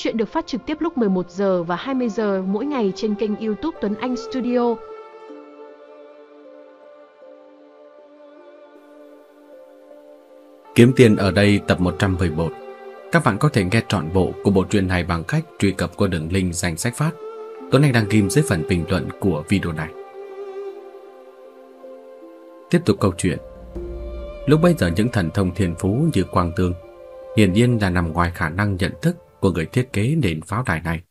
Chuyện được phát trực tiếp lúc 11 giờ và 20 giờ mỗi ngày trên kênh YouTube Tuấn Anh Studio. Kiếm tiền ở đây tập 111. Các bạn có thể nghe trọn bộ của bộ truyện này bằng cách truy cập qua đường link danh sách phát. Tuấn Anh đăng ghim dưới phần bình luận của video này. Tiếp tục câu chuyện. Lúc bây giờ những thần thông thiên phú như Quang Tương hiển nhiên là nằm ngoài khả năng nhận thức của người thiết kế nền pháo đài này.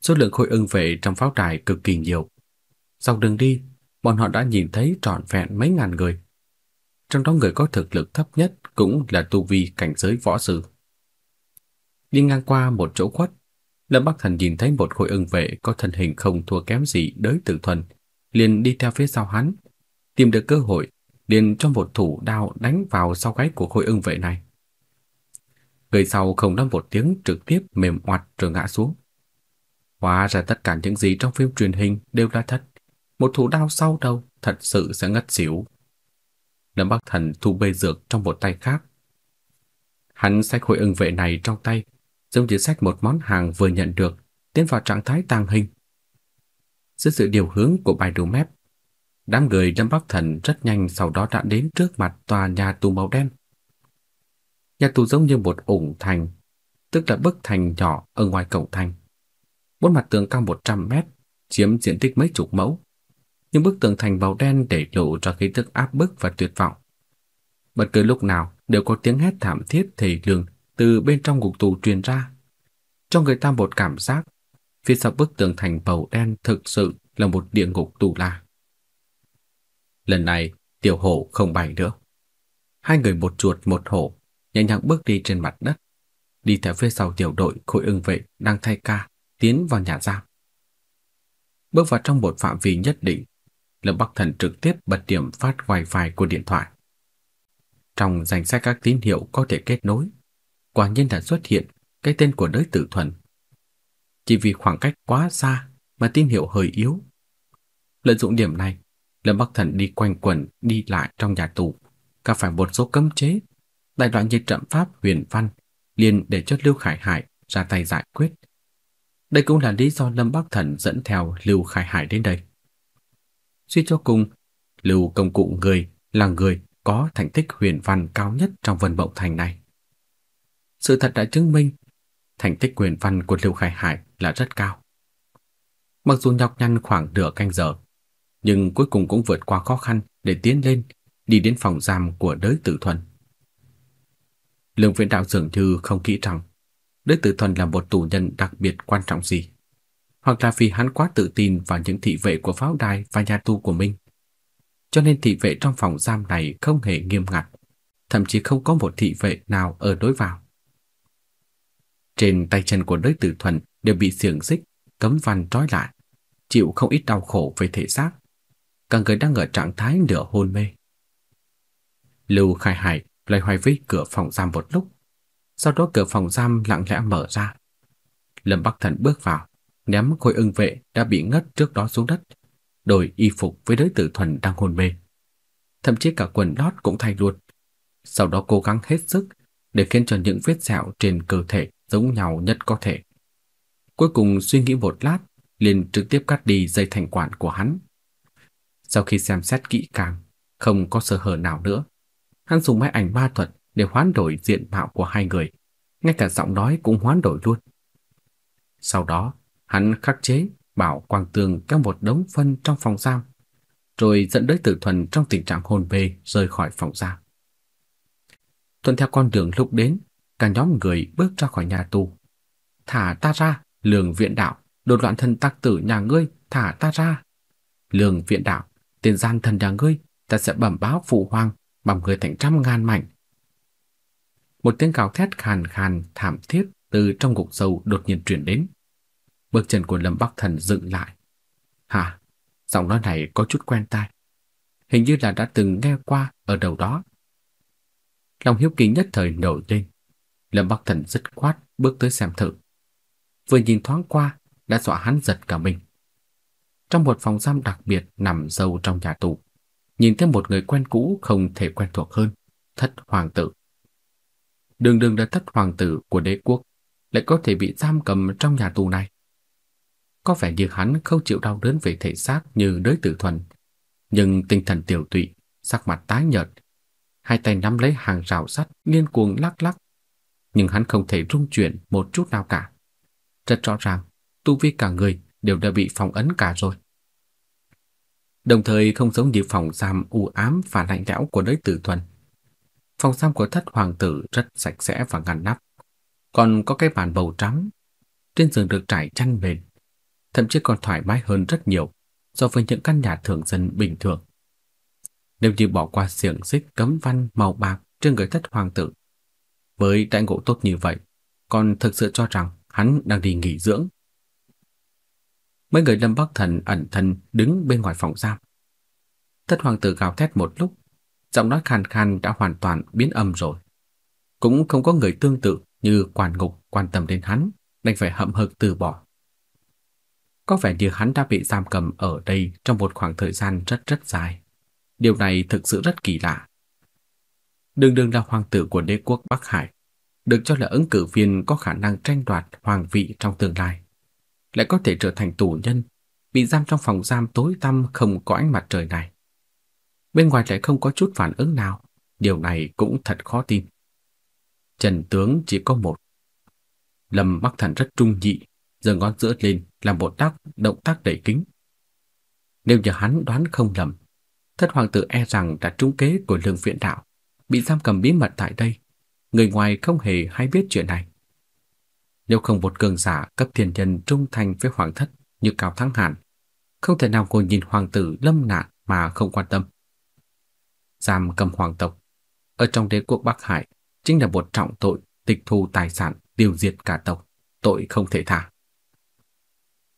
Số lượng khối ưng vệ trong pháo đài cực kỳ nhiều. Sau đường đi, bọn họ đã nhìn thấy trọn vẹn mấy ngàn người. Trong đó người có thực lực thấp nhất cũng là tu vi cảnh giới võ sư. Đi ngang qua một chỗ khuất, Lâm Bắc Thần nhìn thấy một khối ưng vệ có thân hình không thua kém gì đới tử thuần, liền đi theo phía sau hắn, tìm được cơ hội, liền cho một thủ đao đánh vào sau gáy của khối ưng vệ này. Người sau không nói một tiếng trực tiếp mềm oặt rồi ngã xuống. Hóa ra tất cả những gì trong phim truyền hình đều là thật. Một thủ đao sau đầu thật sự sẽ ngất xỉu. Lâm Bắc Thần thu bê dược trong một tay khác. Hắn xách khối ưng vệ này trong tay, giống như xách một món hàng vừa nhận được, tiến vào trạng thái tàng hình. Dưới sự điều hướng của bài đồ mép, đám người Lâm Bắc Thần rất nhanh sau đó đã đến trước mặt tòa nhà tù màu đen. Nhà tù giống như một ủng thành, tức là bức thành nhỏ ở ngoài cổng thành. Bốn mặt tường cao 100 mét, chiếm diện tích mấy chục mẫu. Nhưng bức tường thành màu đen để lộ ra khí tức áp bức và tuyệt vọng. Bất cứ lúc nào đều có tiếng hét thảm thiết thề lương từ bên trong ngục tù truyền ra, cho người ta một cảm giác phía sau bức tường thành màu đen thực sự là một địa ngục tù la. Lần này, tiểu hổ không bày nữa. Hai người một chuột một hổ nhẹ nhàng bước đi trên mặt đất, đi theo phía sau tiểu đội khối ưng vệ đang thay ca tiến vào nhà giam. Bước vào trong một phạm vi nhất định, Lâm Bắc Thần trực tiếp bật điểm phát wifi của điện thoại. Trong danh sách các tín hiệu có thể kết nối, quả nhiên đã xuất hiện cái tên của đới tử thuần. Chỉ vì khoảng cách quá xa mà tín hiệu hơi yếu. Lợi dụng điểm này, Lâm Bắc Thần đi quanh quẩn đi lại trong nhà tù, gặp phải một số cấm chế đại đoạn dịch trận pháp huyền văn liền để cho Lưu Khải Hải ra tay giải quyết. Đây cũng là lý do Lâm Bắc Thần dẫn theo Lưu Khải Hải đến đây. Suy cho cùng, Lưu công cụ người là người có thành tích huyền văn cao nhất trong Vân Mộng Thành này. Sự thật đã chứng minh thành tích huyền văn của Lưu Khải Hải là rất cao. Mặc dù nhọc nhằn khoảng nửa canh giờ, nhưng cuối cùng cũng vượt qua khó khăn để tiến lên, đi đến phòng giam của đới tử thuần. Lương viện Đạo dường như không kỹ rằng Đức Tử Thuần là một tù nhân đặc biệt quan trọng gì, hoặc là vì hắn quá tự tin vào những thị vệ của pháo đài và nhà tù của mình. Cho nên thị vệ trong phòng giam này không hề nghiêm ngặt, thậm chí không có một thị vệ nào ở đối vào. Trên tay chân của Đức Tử Thuần đều bị xiềng xích, cấm văn trói lại, chịu không ít đau khổ về thể xác. Cả người đang ở trạng thái nửa hôn mê. Lưu Khai Hải loay hoay với cửa phòng giam một lúc. Sau đó cửa phòng giam lặng lẽ mở ra. Lâm Bắc Thần bước vào, ném khối ưng vệ đã bị ngất trước đó xuống đất, đổi y phục với đối tử thuần đang hôn mê. Thậm chí cả quần lót cũng thay luôn. Sau đó cố gắng hết sức để khiến cho những vết sẹo trên cơ thể giống nhau nhất có thể. Cuối cùng suy nghĩ một lát, liền trực tiếp cắt đi dây thành quản của hắn. Sau khi xem xét kỹ càng, không có sơ hở nào nữa, Hắn dùng máy ảnh ma thuật để hoán đổi diện mạo của hai người, ngay cả giọng nói cũng hoán đổi luôn. Sau đó, hắn khắc chế bảo Quang Tường kéo một đống phân trong phòng giam, rồi dẫn đới Tử Thuần trong tình trạng hôn mê rời khỏi phòng giam. Tuần theo con đường lúc đến, cả nhóm người bước ra khỏi nhà tù. "Thả ta ra, lường Viện Đạo, đột loạn thân tắc tử nhà ngươi, thả ta ra." lường Viện Đạo, tiền gian thần nhà ngươi, ta sẽ bẩm báo phụ hoàng, bằng người thành trăm ngàn mảnh. Một tiếng gào thét khàn khàn thảm thiết từ trong ngục sâu đột nhiên truyền đến. Bước chân của Lâm Bắc Thần dựng lại. Hả? Giọng nói này có chút quen tai. Hình như là đã từng nghe qua ở đâu đó. Lòng hiếu kỳ nhất thời nổi lên. Lâm Bắc Thần dứt khoát bước tới xem thử. Vừa nhìn thoáng qua đã dọa hắn giật cả mình. Trong một phòng giam đặc biệt nằm sâu trong nhà tù, nhìn thấy một người quen cũ không thể quen thuộc hơn, thất hoàng tử. Đường đường là thất hoàng tử của đế quốc, lại có thể bị giam cầm trong nhà tù này. Có vẻ như hắn không chịu đau đớn về thể xác như đới tử thuần, nhưng tinh thần tiểu tụy, sắc mặt tái nhợt, hai tay nắm lấy hàng rào sắt liên cuồng lắc lắc, nhưng hắn không thể rung chuyển một chút nào cả. Rất rõ ràng, tu vi cả người đều đã bị phong ấn cả rồi. Đồng thời không giống như phòng giam u ám và lạnh lẽo của đới tử thuần. Phòng giam của thất hoàng tử rất sạch sẽ và ngăn nắp. Còn có cái bàn bầu trắng, trên giường được trải chăn mền, thậm chí còn thoải mái hơn rất nhiều so với những căn nhà thường dân bình thường. Nếu như bỏ qua xiềng xích cấm văn màu bạc trên người thất hoàng tử, với đại ngộ tốt như vậy, còn thực sự cho rằng hắn đang đi nghỉ dưỡng. Mấy người Lâm Bắc Thần ẩn thân đứng bên ngoài phòng giam. Thất hoàng tử gào thét một lúc, giọng nói khàn khàn đã hoàn toàn biến âm rồi. Cũng không có người tương tự như quản ngục quan tâm đến hắn, đành phải hậm hực từ bỏ. Có vẻ như hắn đã bị giam cầm ở đây trong một khoảng thời gian rất rất dài. Điều này thực sự rất kỳ lạ. Đường đường là hoàng tử của đế quốc Bắc Hải, được cho là ứng cử viên có khả năng tranh đoạt hoàng vị trong tương lai, lại có thể trở thành tù nhân, bị giam trong phòng giam tối tăm không có ánh mặt trời này. Bên ngoài lại không có chút phản ứng nào, điều này cũng thật khó tin. Trần tướng chỉ có một. Lâm Bắc Thần rất trung nhị, giơ ngón giữa lên làm một tác động tác đẩy kính. Nếu như hắn đoán không lầm, thất hoàng tử e rằng đã trúng kế của lương viện đạo, bị giam cầm bí mật tại đây. Người ngoài không hề hay biết chuyện này. Nếu không một cường giả cấp thiên nhân trung thành với hoàng thất như Cao Thắng Hàn, không thể nào ngồi nhìn hoàng tử lâm nạn mà không quan tâm. Giam cầm hoàng tộc ở trong đế quốc Bắc Hải chính là một trọng tội tịch thu tài sản, tiêu diệt cả tộc, tội không thể tha.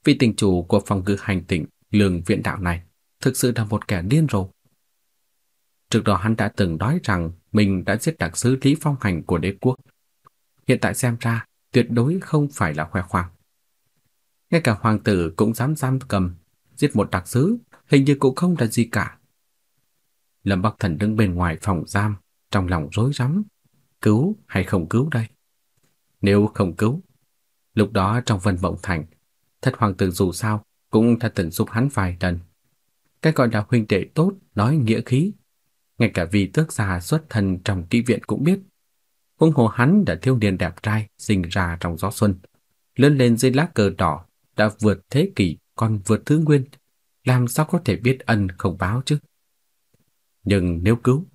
Vị tình chủ của phòng ngự hành tỉnh lường viện đạo này thực sự là một kẻ điên rồ. Trước đó hắn đã từng nói rằng mình đã giết đặc sứ Lý Phong Hành của đế quốc. Hiện tại xem ra, tuyệt đối không phải là khoe khoang. Ngay cả hoàng tử cũng dám giam cầm, giết một đặc sứ, hình như cũng không là gì cả. Lâm Bắc Thần đứng bên ngoài phòng giam, trong lòng rối rắm, cứu hay không cứu đây? Nếu không cứu, lúc đó trong Vân Mộng Thành, thất hoàng tử dù sao cũng đã từng giúp hắn vài lần. Cái gọi là huynh đệ tốt nói nghĩa khí, ngay cả vì tước gia xuất thân trong kỹ viện cũng biết. Huống hồ hắn đã thiếu niên đẹp trai sinh ra trong gió xuân, lớn lên dưới lá cờ đỏ, đã vượt thế kỷ còn vượt thứ nguyên, làm sao có thể biết ân không báo chứ? Nhưng nếu cứu,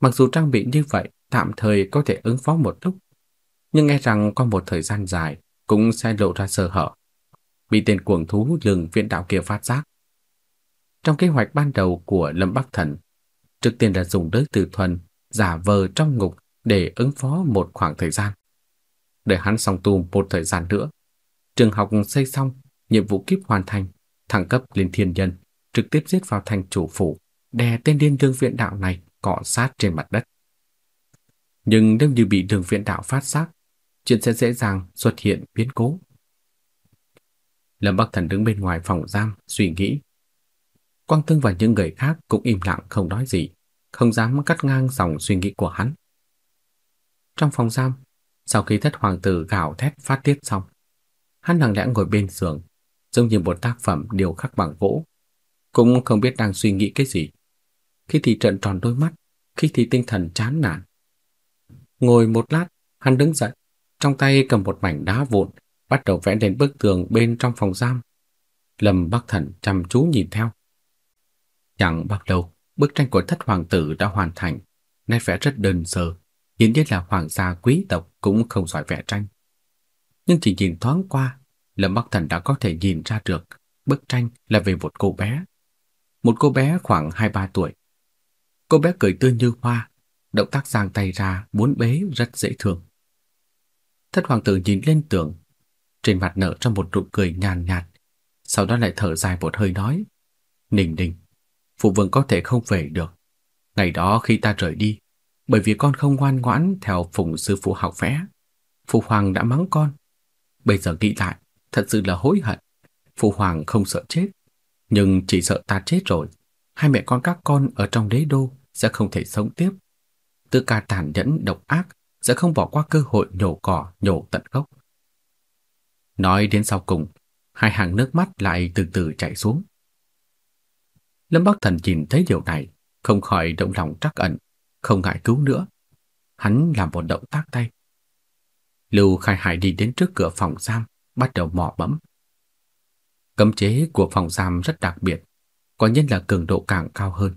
mặc dù trang bị như vậy tạm thời có thể ứng phó một lúc, nhưng nghe rằng qua một thời gian dài cũng sẽ lộ ra sơ hở, bị tên cuồng thú lường viện đạo kia phát giác. Trong kế hoạch ban đầu của Lâm Bắc Thần, trước tiên là dùng đới từ thuần giả vờ trong ngục để ứng phó một khoảng thời gian. Để hắn xong tu một thời gian nữa, trường học xây xong, nhiệm vụ kiếp hoàn thành, thăng cấp lên thiên nhân, trực tiếp giết vào thành chủ phủ, đè tên điên đương viện đạo này cọ sát trên mặt đất. Nhưng nếu như bị đường viện đạo phát giác, chuyện sẽ dễ dàng xuất hiện biến cố. Lâm Bắc Thần đứng bên ngoài phòng giam, suy nghĩ. Quang Tương và những người khác cũng im lặng không nói gì, không dám cắt ngang dòng suy nghĩ của hắn. Trong phòng giam, sau khi thất hoàng tử gào thét phát tiết xong, hắn lặng lẽ ngồi bên giường, giống như một tác phẩm điêu khắc bằng gỗ, cũng không biết đang suy nghĩ cái gì. Khi thì trợn tròn đôi mắt, khi thì tinh thần chán nản. Ngồi một lát, hắn đứng dậy, trong tay cầm một mảnh đá vụn, bắt đầu vẽ lên bức tường bên trong phòng giam. Lâm Bắc Thần chăm chú nhìn theo. Chẳng bao lâu, bức tranh của thất hoàng tử đã hoàn thành, nét vẽ rất đơn sơ, hiển nhiên là hoàng gia quý tộc cũng không giỏi vẽ tranh. Nhưng chỉ nhìn thoáng qua, Lâm Bắc Thần đã có thể nhìn ra được bức tranh là về một cô bé. Một cô bé khoảng 2-3 tuổi. Cô bé cười tươi như hoa, động tác giang tay ra muốn bế rất dễ thương. Thất hoàng tử nhìn lên tường, trên mặt nở trong một nụ cười nhàn nhạt, sau đó lại thở dài một hơi nói: "Ninh Ninh, phụ vương có thể không về được. Ngày đó khi ta rời đi, bởi vì con không ngoan ngoãn theo phụng sư phụ học vẽ, phụ hoàng đã mắng con. Bây giờ nghĩ lại, thật sự là hối hận. Phụ hoàng không sợ chết, nhưng chỉ sợ ta chết rồi, hai mẹ con các con ở trong đế đô sẽ không thể sống tiếp. Tư ca tàn nhẫn độc ác sẽ không bỏ qua cơ hội nhổ cỏ, nhổ tận gốc. Nói đến sau cùng, hai hàng nước mắt lại từ từ chảy xuống. Lâm Bắc Thần nhìn thấy điều này, không khỏi động lòng trắc ẩn, không ngại cứu nữa. Hắn làm một động tác tay. Lưu Khai Hải đi đến trước cửa phòng giam, bắt đầu mò bấm. Cấm chế của phòng giam rất đặc biệt, có nhất là cường độ càng cao hơn.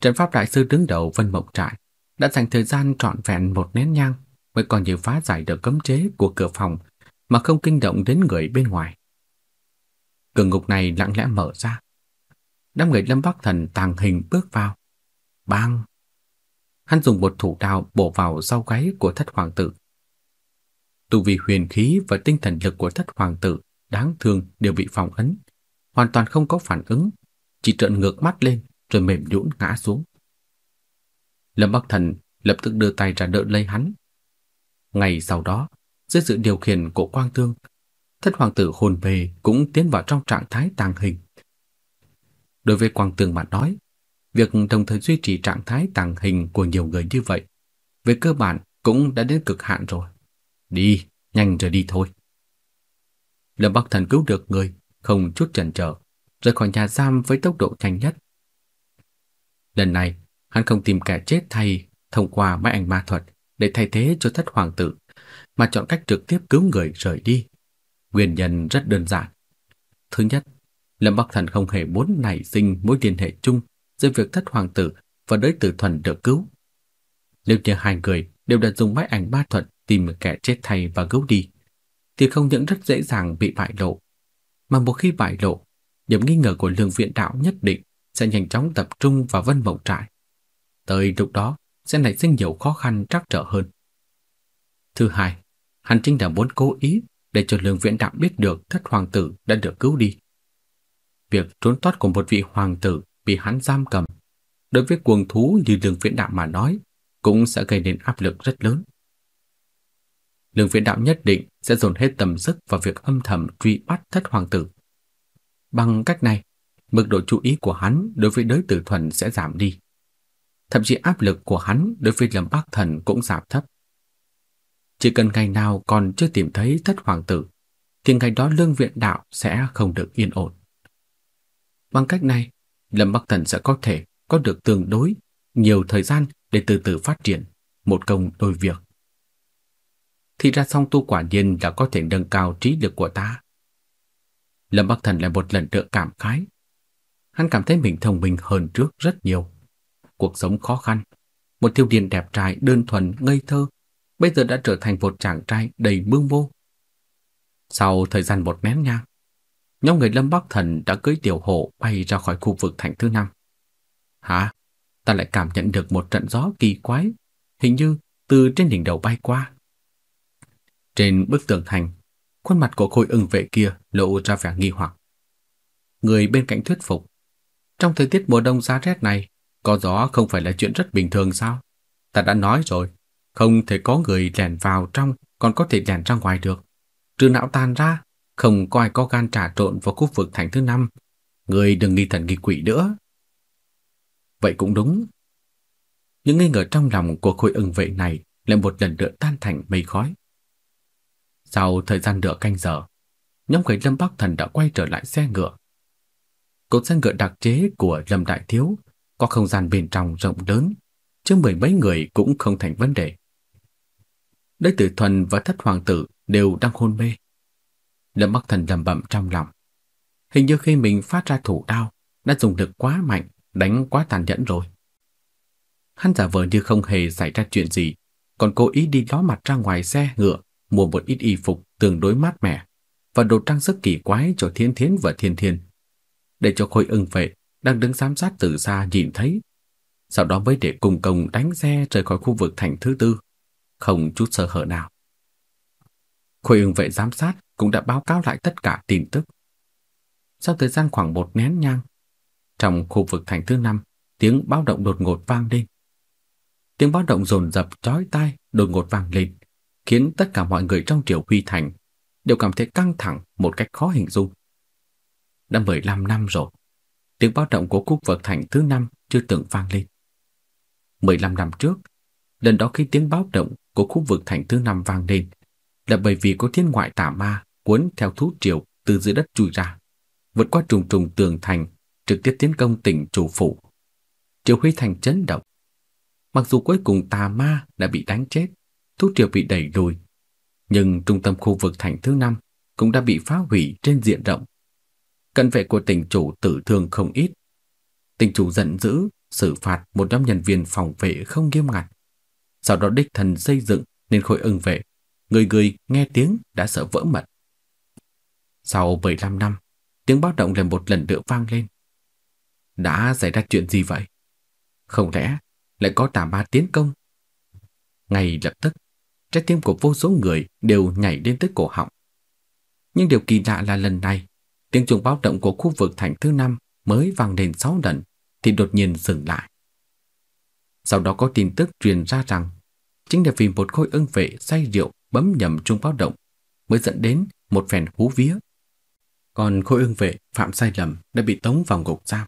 Trận pháp đại sư đứng đầu Vân Mộng Trại đã dành thời gian trọn vẹn một nén nhang mới còn như phá giải được cấm chế của cửa phòng mà không kinh động đến người bên ngoài. Cửa ngục này lặng lẽ mở ra. Đám người Lâm Bắc Thần tàng hình bước vào. Bang! Hắn dùng một thủ đao bổ vào sau gáy của thất hoàng tử. Tu vi huyền khí và tinh thần lực của thất hoàng tử đáng thương đều bị phòng ấn, hoàn toàn không có phản ứng, chỉ trợn ngược mắt lên rồi mềm nhũn ngã xuống. Lâm Bắc Thần lập tức đưa tay ra đỡ lấy hắn. Ngày sau đó, dưới sự điều khiển của Quang Tương, thất hoàng tử hồn về cũng tiến vào trong trạng thái tàng hình. Đối với Quang Tương mà nói, việc đồng thời duy trì trạng thái tàng hình của nhiều người như vậy, về cơ bản cũng đã đến cực hạn rồi. Đi, nhanh rồi đi thôi. Lâm Bắc Thần cứu được người, không chút chần chờ, rời khỏi nhà giam với tốc độ nhanh nhất. Lần này, hắn không tìm kẻ chết thay thông qua máy ảnh ma thuật để thay thế cho thất hoàng tử, mà chọn cách trực tiếp cứu người rời đi. Nguyên nhân rất đơn giản. Thứ nhất, Lâm Bắc Thần không hề muốn nảy sinh mối liên hệ chung giữa việc thất hoàng tử và đới tử thuần được cứu. Nếu như hai người đều đã dùng máy ảnh ba thuật tìm kẻ chết thay và cứu đi, thì không những rất dễ dàng bị bại lộ, mà một khi bại lộ, điểm nghi ngờ của lương viện đạo nhất định sẽ nhanh chóng tập trung vào vân mộng trại. Tới lúc đó sẽ nảy sinh nhiều khó khăn trắc trở hơn. Thứ hai, hắn chính là muốn cố ý để cho lương viện đạo biết được thất hoàng tử đã được cứu đi. Việc trốn thoát của một vị hoàng tử bị hắn giam cầm, đối với cuồng thú như lương viện đạo mà nói, cũng sẽ gây nên áp lực rất lớn. Lương viện đạo nhất định sẽ dồn hết tầm sức vào việc âm thầm truy bắt thất hoàng tử. Bằng cách này, mức độ chú ý của hắn đối với đới tử thuần sẽ giảm đi. Thậm chí áp lực của hắn đối với Lâm Bắc Thần cũng giảm thấp. Chỉ cần ngày nào còn chưa tìm thấy thất hoàng tử, thì ngày đó lương viện đạo sẽ không được yên ổn. Bằng cách này, Lâm Bắc Thần sẽ có thể có được tương đối nhiều thời gian để từ từ phát triển, một công đôi việc. Thì ra song tu quả nhiên là có thể nâng cao trí lực của ta. Lâm Bắc Thần lại một lần nữa cảm khái. Hắn cảm thấy mình thông minh hơn trước rất nhiều. Cuộc sống khó khăn, một thiếu niên đẹp trai đơn thuần ngây thơ, bây giờ đã trở thành một chàng trai đầy mương vô. Sau thời gian một nén nhang, nhóm người Lâm Bắc Thần đã cưỡi tiểu hộ bay ra khỏi khu vực thành thứ năm. Hả? Ta lại cảm nhận được một trận gió kỳ quái, hình như từ trên đỉnh đầu bay qua. Trên bức tường thành, khuôn mặt của khôi ưng vệ kia lộ ra vẻ nghi hoặc. Người bên cạnh thuyết phục. Trong thời tiết mùa đông giá rét này, có gió không phải là chuyện rất bình thường sao? Ta đã nói rồi, không thể có người lẻn vào trong còn có thể lẻn ra ngoài được. Trừ não tan ra, không có ai có gan trà trộn vào khu vực thành thứ năm. Người đừng nghi thần nghi quỷ nữa. Vậy cũng đúng. Những nghi ngờ trong lòng của khôi ưng vệ này lại một lần nữa tan thành mây khói. Sau thời gian nửa canh giờ, nhóm người Lâm Bắc Thần đã quay trở lại xe ngựa. Cột xe ngựa đặc chế của Lâm Đại Thiếu có không gian bên trong rộng lớn, chứ mười mấy người cũng không thành vấn đề. Đế tử thuần và thất hoàng tử đều đang hôn mê. Lâm Bắc Thần lầm bẩm trong lòng. Hình như khi mình phát ra thủ đao, đã dùng lực quá mạnh, đánh quá tàn nhẫn rồi. Hắn giả vờ như không hề xảy ra chuyện gì, còn cố ý đi ló mặt ra ngoài xe ngựa, mua một ít y phục tương đối mát mẻ và đồ trang sức kỳ quái cho Thiên Thiến và Thiên Thiên, để cho Khôi Ưng vệ đang đứng giám sát từ xa nhìn thấy, sau đó mới để cùng công đánh xe rời khỏi khu vực thành thứ tư, không chút sơ hở nào. Khôi Ưng vệ giám sát cũng đã báo cáo lại tất cả tin tức. Sau thời gian khoảng một nén nhang, trong khu vực thành thứ năm, tiếng báo động đột ngột vang lên. Tiếng báo động dồn dập chói tai đột ngột vang lên, khiến tất cả mọi người trong triều huy thành đều cảm thấy căng thẳng một cách khó hình dung. Đã 15 năm rồi, tiếng báo động của khu vực thành thứ năm chưa từng vang lên. 15 năm trước, lần đó khi tiếng báo động của khu vực thành thứ năm vang lên là bởi vì có thiên ngoại tà ma cuốn theo thú triều từ dưới đất chui ra, vượt qua trùng trùng tường thành, trực tiếp tiến công tỉnh chủ phủ. Triều Huy Thành chấn động. Mặc dù cuối cùng tà ma đã bị đánh chết, thú triều bị đẩy lùi, nhưng trung tâm khu vực thành thứ năm cũng đã bị phá hủy trên diện rộng. Cận vệ của tỉnh chủ tử thương không ít. Tỉnh chủ giận dữ, xử phạt một nhóm nhân viên phòng vệ không nghiêm ngặt. Sau đó đích thần xây dựng nên khối ưng vệ, người người nghe tiếng đã sợ vỡ mật. Sau 75 năm, tiếng báo động lại một lần nữa vang lên. Đã xảy ra chuyện gì vậy? Không lẽ lại có tà ma tiến công? Ngay lập tức, trái tim của vô số người đều nhảy đến tới cổ họng. Nhưng điều kỳ lạ là lần này, tiếng chuông báo động của khu vực thành thứ năm mới vang lên 6 lần thì đột nhiên dừng lại. Sau đó có tin tức truyền ra rằng chính là vì một khối ưng vệ say rượu bấm nhầm chuông báo động mới dẫn đến một phen hú vía. Còn khối ương vệ phạm sai lầm đã bị tống vào ngục giam.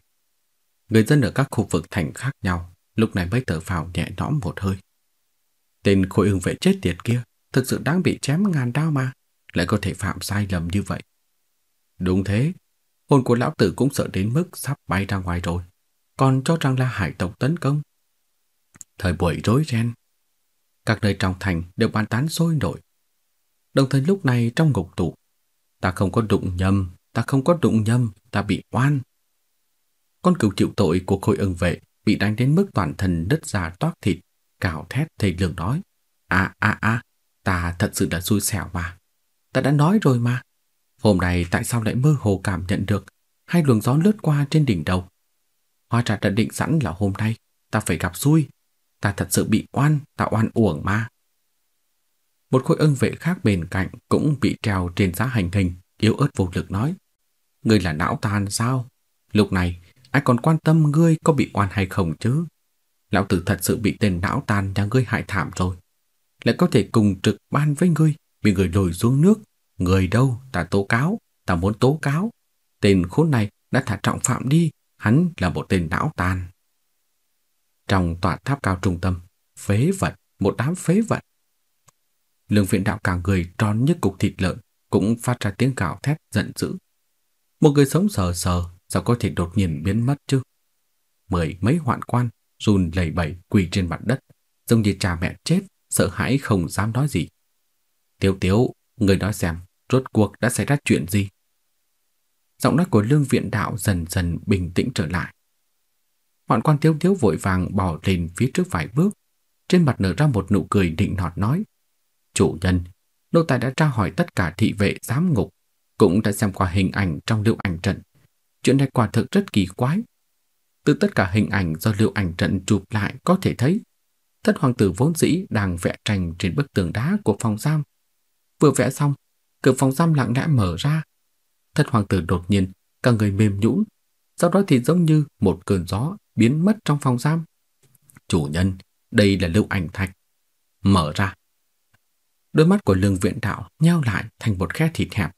Người dân ở các khu vực thành khác nhau lúc này mới thở phào nhẹ nhõm một hơi. Tên khối ương vệ chết tiệt kia thực sự đáng bị chém ngàn đao mà, lại có thể phạm sai lầm như vậy. Đúng thế, hồn của lão tử cũng sợ đến mức sắp bay ra ngoài rồi, còn cho rằng là hải tộc tấn công. Thời buổi rối ren, các nơi trong thành đều bàn tán sôi nổi. Đồng thời lúc này trong ngục tù, ta không có đụng nhầm, ta không có đụng nhầm, ta bị oan. Con cừu chịu tội của khôi ưng vệ bị đánh đến mức toàn thân đứt ra toát thịt, cào thét thầy lường nói. À à à, ta thật sự là xui xẻo mà. Ta đã nói rồi mà. Hôm nay tại sao lại mơ hồ cảm nhận được hai luồng gió lướt qua trên đỉnh đầu? Hóa ra đã định sẵn là hôm nay ta phải gặp xui. Ta thật sự bị oan, ta oan uổng mà. Một khối ưng vệ khác bên cạnh cũng bị treo trên giá hành hình, yếu ớt vô lực nói. Ngươi là não tàn sao? Lúc này, ai còn quan tâm ngươi có bị oan hay không chứ? Lão tử thật sự bị tên não tàn nhà ngươi hại thảm rồi. Lại có thể cùng trực ban với ngươi, bị người lồi xuống nước. Người đâu, ta tố cáo, ta muốn tố cáo. Tên khốn này đã thả trọng phạm đi, hắn là một tên não tàn. Trong tòa tháp cao trung tâm, phế vật, một đám phế vật. Lương viện đạo cả người tròn như cục thịt lợn, cũng phát ra tiếng gào thét giận dữ. Một người sống sờ sờ, sao có thể đột nhiên biến mất chứ? Mười mấy hoạn quan run lẩy bẩy quỳ trên mặt đất, giống như cha mẹ chết, sợ hãi không dám nói gì. Tiếu tiếu, người nói xem, rốt cuộc đã xảy ra chuyện gì? Giọng nói của lương viện đạo dần dần bình tĩnh trở lại. Bọn quan thiếu thiếu vội vàng bỏ lên phía trước vài bước, trên mặt nở ra một nụ cười định nọt nói. Chủ nhân, nô tài đã tra hỏi tất cả thị vệ giám ngục, cũng đã xem qua hình ảnh trong lưu ảnh trận. Chuyện này quả thực rất kỳ quái, từ tất cả hình ảnh do lưu ảnh trận chụp lại có thể thấy, thất hoàng tử vốn dĩ đang vẽ tranh trên bức tường đá của phòng giam. Vừa vẽ xong, cửa phòng giam lặng lẽ mở ra. Thất hoàng tử đột nhiên, cả người mềm nhũn, sau đó thì giống như một cơn gió biến mất trong phòng giam. Chủ nhân, đây là lưu ảnh thạch. Mở ra. Đôi mắt của lương viện đạo nheo lại thành một khe thịt hẹp.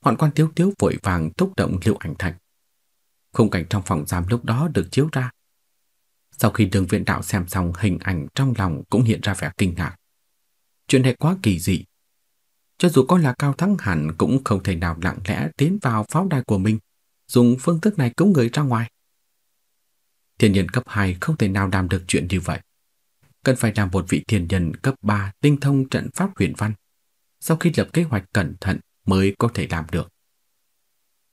Hoạn quan tiếu tiếu vội vàng thúc động lưu ảnh thạch. Khung cảnh trong phòng giam lúc đó được chiếu ra. Sau khi đường viện đạo xem xong hình ảnh trong lòng cũng hiện ra vẻ kinh ngạc. Chuyện này quá kỳ dị. Cho dù có là cao thắng hẳn cũng không thể nào lặng lẽ tiến vào pháo đài của mình, dùng phương thức này cứu người ra ngoài. Thiên nhân cấp 2 không thể nào làm được chuyện như vậy. Cần phải làm một vị thiên nhân cấp 3 tinh thông trận pháp huyền văn. Sau khi lập kế hoạch cẩn thận mới có thể làm được.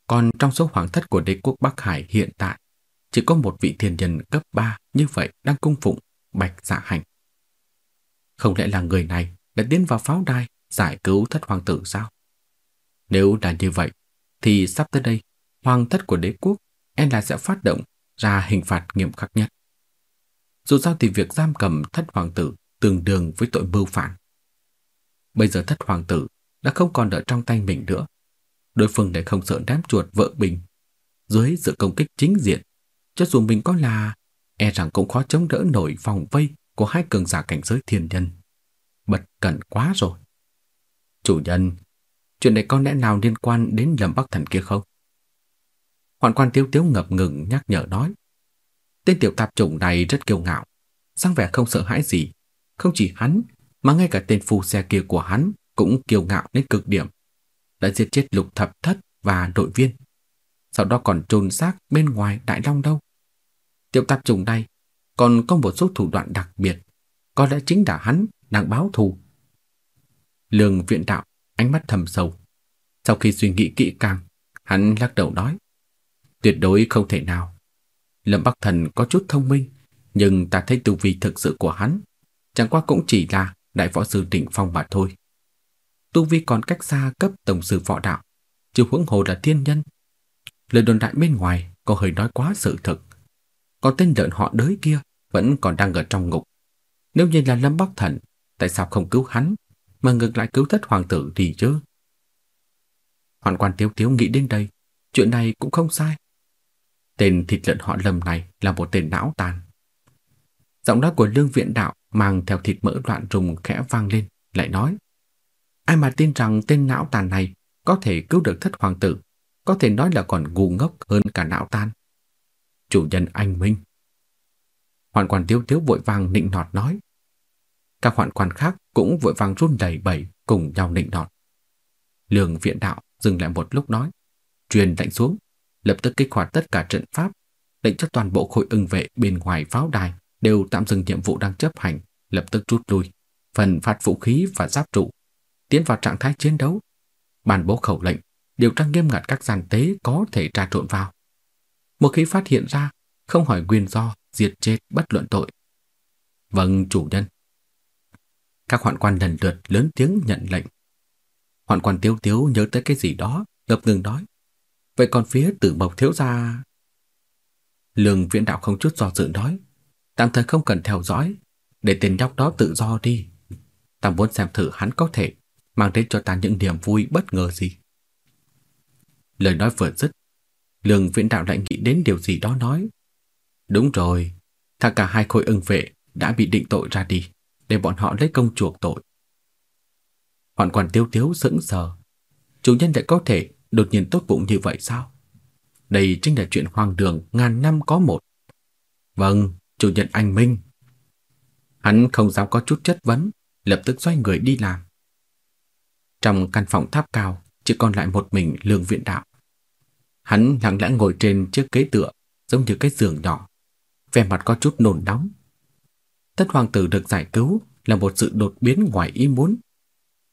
Còn trong số hoàng thất của đế quốc Bắc Hải hiện tại, chỉ có một vị thiên nhân cấp 3 như vậy đang cung phụng Bạch Dạ Hành. Không lẽ là người này đã tiến vào pháo đài giải cứu thất hoàng tử sao? Nếu là như vậy, thì sắp tới đây, hoàng thất của đế quốc e là sẽ phát động ra hình phạt nghiêm khắc nhất. Dù sao thì việc giam cầm thất hoàng tử tương đương với tội mưu phản. Bây giờ thất hoàng tử đã không còn ở trong tay mình nữa đối phương lại không sợ đám chuột vợ bình. Dưới sự công kích chính diện, cho dù mình có là, e rằng cũng khó chống đỡ nổi vòng vây của hai cường giả cảnh giới thiên nhân. Bật cẩn quá rồi. Chủ nhân, chuyện này có lẽ nào liên quan đến lầm bắc thần kia không? Hoàn quan tiêu tiếu ngập ngừng nhắc nhở nói. Tên tiểu tạp chủng này rất kiêu ngạo, sang vẻ không sợ hãi gì. Không chỉ hắn, mà ngay cả tên phu xe kia của hắn cũng kiêu ngạo đến cực điểm. đã giết chết lục thập thất và đội viên. Sau đó còn trôn xác bên ngoài Đại Long đâu. Tiểu tạp trùng này còn có một số thủ đoạn đặc biệt, có lẽ chính là hắn đang báo thù. Lương viện đạo ánh mắt thầm sâu. Sau khi suy nghĩ kỹ càng, hắn lắc đầu nói, tuyệt đối không thể nào. Lâm Bắc Thần có chút thông minh, nhưng ta thấy tu vi thực sự của hắn chẳng qua cũng chỉ là đại võ sư đỉnh phong mà thôi. Tu vi còn cách xa cấp tổng sư võ đạo, chứ huống hồ là thiên nhân. Lời đồn đại bên ngoài có hơi nói quá sự thực. Còn tên lợn họ đới kia vẫn còn đang ở trong ngục. Nếu như là Lâm Bắc Thần, tại sao không cứu hắn, mà ngược lại cứu thất hoàng tử thì chứ? Hoàn quan tiếu tiếu nghĩ đến đây, chuyện này cũng không sai. Tên thịt lợn họ Lâm này là một tên não tàn. Giọng nói của lương viện đạo mang theo thịt mỡ loạn rùng khẽ vang lên, lại nói. Ai mà tin rằng tên não tàn này có thể cứu được thất hoàng tử, có thể nói là còn ngu ngốc hơn cả não tàn Chủ nhân anh Minh. hoàn quản tiếu tiếu vội vàng nịnh nọt nói. Các hoàn quản khác cũng vội vàng run đầy bẩy cùng nhau nịnh nọt. Lương viện đạo dừng lại một lúc nói. Truyền lệnh xuống, lập tức kích hoạt tất cả trận pháp, lệnh cho toàn bộ khối ưng vệ bên ngoài pháo đài đều tạm dừng nhiệm vụ đang chấp hành, lập tức rút lui, phần phát vũ khí và giáp trụ, tiến vào trạng thái chiến đấu, bàn bố khẩu lệnh, điều tra nghiêm ngặt các gian tế có thể trà trộn vào. Một khi phát hiện ra, không hỏi nguyên do, diệt chết bất luận tội. Vâng, chủ nhân. Các hoạn quan lần lượt lớn tiếng nhận lệnh. Hoạn quan tiêu tiếu nhớ tới cái gì đó, ngập ngừng nói. Vậy còn phía tử bộc thiếu gia... Lương viễn đạo không chút do dự nói tạm thời không cần theo dõi, để tên nhóc đó tự do đi. Ta muốn xem thử hắn có thể mang đến cho ta những niềm vui bất ngờ gì. Lời nói vừa dứt, lương viễn đạo lại nghĩ đến điều gì đó nói. Đúng rồi, thà cả hai khối ưng vệ đã bị định tội ra đi, để bọn họ lấy công chuộc tội. Hoàn quản tiêu tiếu sững sờ. Chủ nhân lại có thể đột nhiên tốt bụng như vậy sao? Đây chính là chuyện hoang đường ngàn năm có một. Vâng, chủ nhân anh Minh. Hắn không dám có chút chất vấn, lập tức xoay người đi làm. Trong căn phòng tháp cao, chỉ còn lại một mình lương viện đạo. Hắn lặng lẽ ngồi trên chiếc ghế tựa, giống như cái giường nhỏ, vẻ mặt có chút nồn nóng. Tất hoàng tử được giải cứu là một sự đột biến ngoài ý muốn,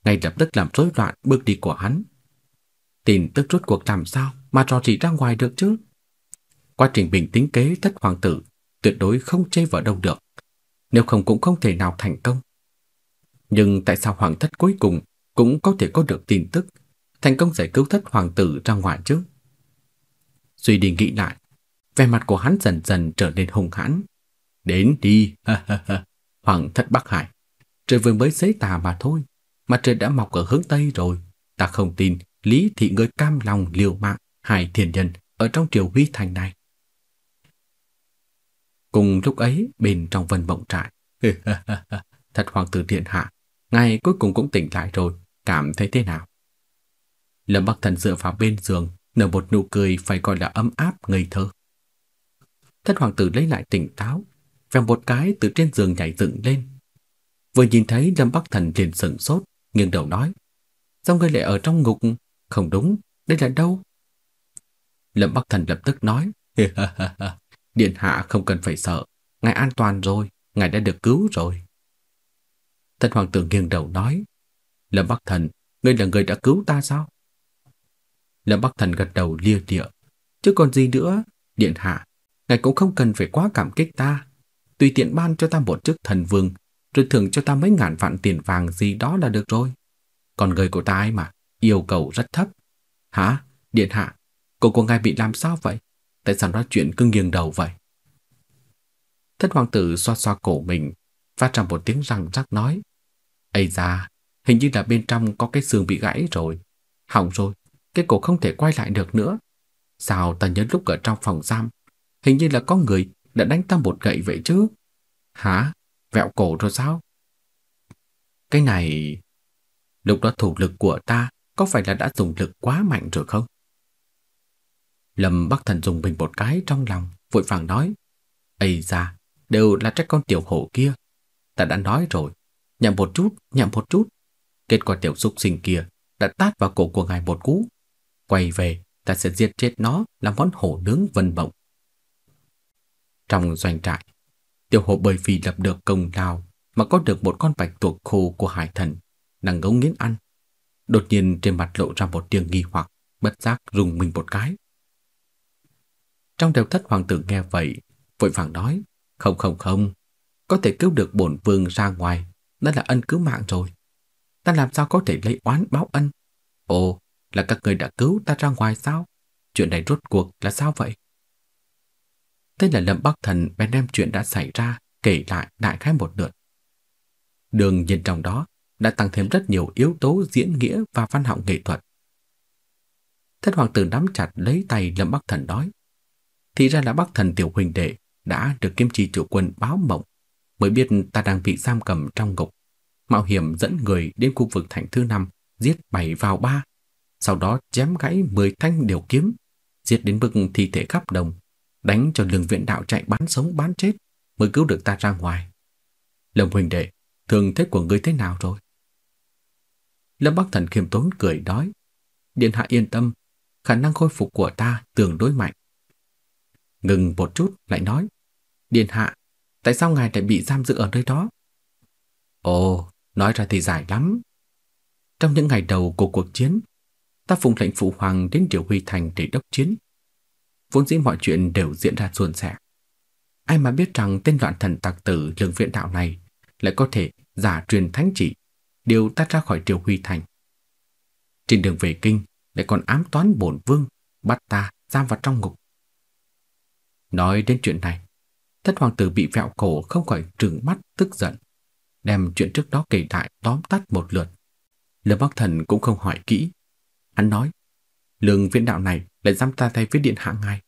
ngay lập tức làm rối loạn bước đi của hắn. Tin tức rốt cuộc làm sao mà trò rỉ ra ngoài được chứ? Quá trình bình tính kế thất hoàng tử tuyệt đối không chê vào đâu được, nếu không cũng không thể nào thành công. Nhưng tại sao hoàng thất cuối cùng cũng có thể có được tin tức, thành công giải cứu thất hoàng tử ra ngoài chứ? Suy đi nghĩ lại, vẻ mặt của hắn dần dần trở nên hung hãn. Đến đi, ha ha ha, hoàng thất Bắc Hải. Trời vừa mới xế tà mà thôi, mà trời đã mọc ở hướng Tây rồi. Ta không tin Lý thị người cam lòng liều mạng hại thiền nhân ở trong triều huy thành này. Cùng lúc ấy, bên trong vân mộng trại, thật hoàng tử điện hạ, ngài cuối cùng cũng tỉnh lại rồi, cảm thấy thế nào? Lâm Bắc Thần dựa vào bên giường, nở một nụ cười phải gọi là ấm áp ngây thơ. Thất hoàng tử lấy lại tỉnh táo, vèo một cái từ trên giường nhảy dựng lên. Vừa nhìn thấy Lâm Bắc Thần liền sửng sốt, nghiêng đầu nói: "Sao ngươi lại ở trong ngục? Không đúng, đây là đâu?" Lâm Bắc Thần lập tức nói: Điện hạ không cần phải sợ, ngài an toàn rồi, ngài đã được cứu rồi. Tân hoàng tử nghiêng đầu nói, Lâm Bắc Thần, ngươi là người đã cứu ta sao? Lâm Bắc Thần gật đầu lia địa, chứ còn gì nữa, điện hạ, ngài cũng không cần phải quá cảm kích ta, tùy tiện ban cho ta một chức thần vương, rồi thưởng cho ta mấy ngàn vạn tiền vàng gì đó là được rồi. Còn người của ta ấy mà, yêu cầu rất thấp. Hả? Điện hạ, cô của ngài bị làm sao vậy? Tại sao nói chuyện cứ nghiêng đầu vậy? Thất hoàng tử xoa xoa cổ mình, phát ra một tiếng răng rắc nói. Ây da, hình như là bên trong có cái xương bị gãy rồi. Hỏng rồi, cái cổ không thể quay lại được nữa. Sao ta nhớ lúc ở trong phòng giam, hình như là có người đã đánh ta một gậy vậy chứ? Hả? Vẹo cổ rồi sao? Cái này... Lúc đó thủ lực của ta có phải là đã dùng lực quá mạnh rồi không? Lâm Bắc Thần dùng mình một cái trong lòng, vội vàng nói. Ây da, đều là trách con tiểu hổ kia. Ta đã nói rồi, nhậm một chút, nhậm một chút. Kết quả tiểu xúc sinh kia đã tát vào cổ của ngài một cú. Quay về, ta sẽ giết chết nó làm món hổ nướng vân bộng. Trong doanh trại, tiểu hồ bởi vì lập được công lao mà có được một con bạch tuộc khô của hải thần, đang ngấu nghiến ăn. Đột nhiên trên mặt lộ ra một tiếng nghi hoặc, bất giác rùng mình một cái. Trong đều thất hoàng tử nghe vậy, vội vàng nói, không không không, có thể cứu được bổn vương ra ngoài, đó là ân cứu mạng rồi. Ta làm sao có thể lấy oán báo ân? Ồ, là các người đã cứu ta ra ngoài sao? Chuyện này rốt cuộc là sao vậy? Thế là Lâm Bắc Thần bèn đem chuyện đã xảy ra kể lại đại khái một lượt. Đường nhìn trong đó đã tăng thêm rất nhiều yếu tố diễn nghĩa và văn học nghệ thuật. Thất hoàng tử nắm chặt lấy tay Lâm Bắc Thần nói. Thì ra là Bắc Thần tiểu huynh đệ đã được kim chi chủ quân báo mộng, mới biết ta đang bị giam cầm trong ngục. Mạo hiểm dẫn người đến khu vực thành thứ năm, giết bảy vào ba, sau đó chém gãy mười thanh điều kiếm, giết đến bực thi thể khắp đồng, đánh cho lường viện đạo chạy bán sống bán chết, mới cứu được ta ra ngoài. Lâm huynh đệ, thường thế của ngươi thế nào rồi? Lâm Bắc Thần khiêm tốn cười nói, Điện hạ yên tâm, khả năng khôi phục của ta tương đối mạnh. Ngừng một chút lại nói, Điện hạ, tại sao ngài lại bị giam giữ ở nơi đó? Ồ, nói ra thì dài lắm. Trong những ngày đầu của cuộc chiến, ta phụng lệnh phụ hoàng đến Điều Huy Thành để đốc chiến. Vốn dĩ mọi chuyện đều diễn ra suôn sẻ. Ai mà biết rằng tên loạn thần tặc tử lương viện đạo này lại có thể giả truyền thánh chỉ, điều ta ra khỏi triều Huy Thành. Trên đường về kinh, lại còn ám toán bổn vương, bắt ta giam vào trong ngục. Nói đến chuyện này, thất hoàng tử bị vẹo cổ không khỏi trừng mắt tức giận, đem chuyện trước đó kể lại tóm tắt một lượt. Lâm Bắc Thần cũng không hỏi kỹ. Hắn nói, lương viện đạo này lại giam ta thay với điện hạ ngài.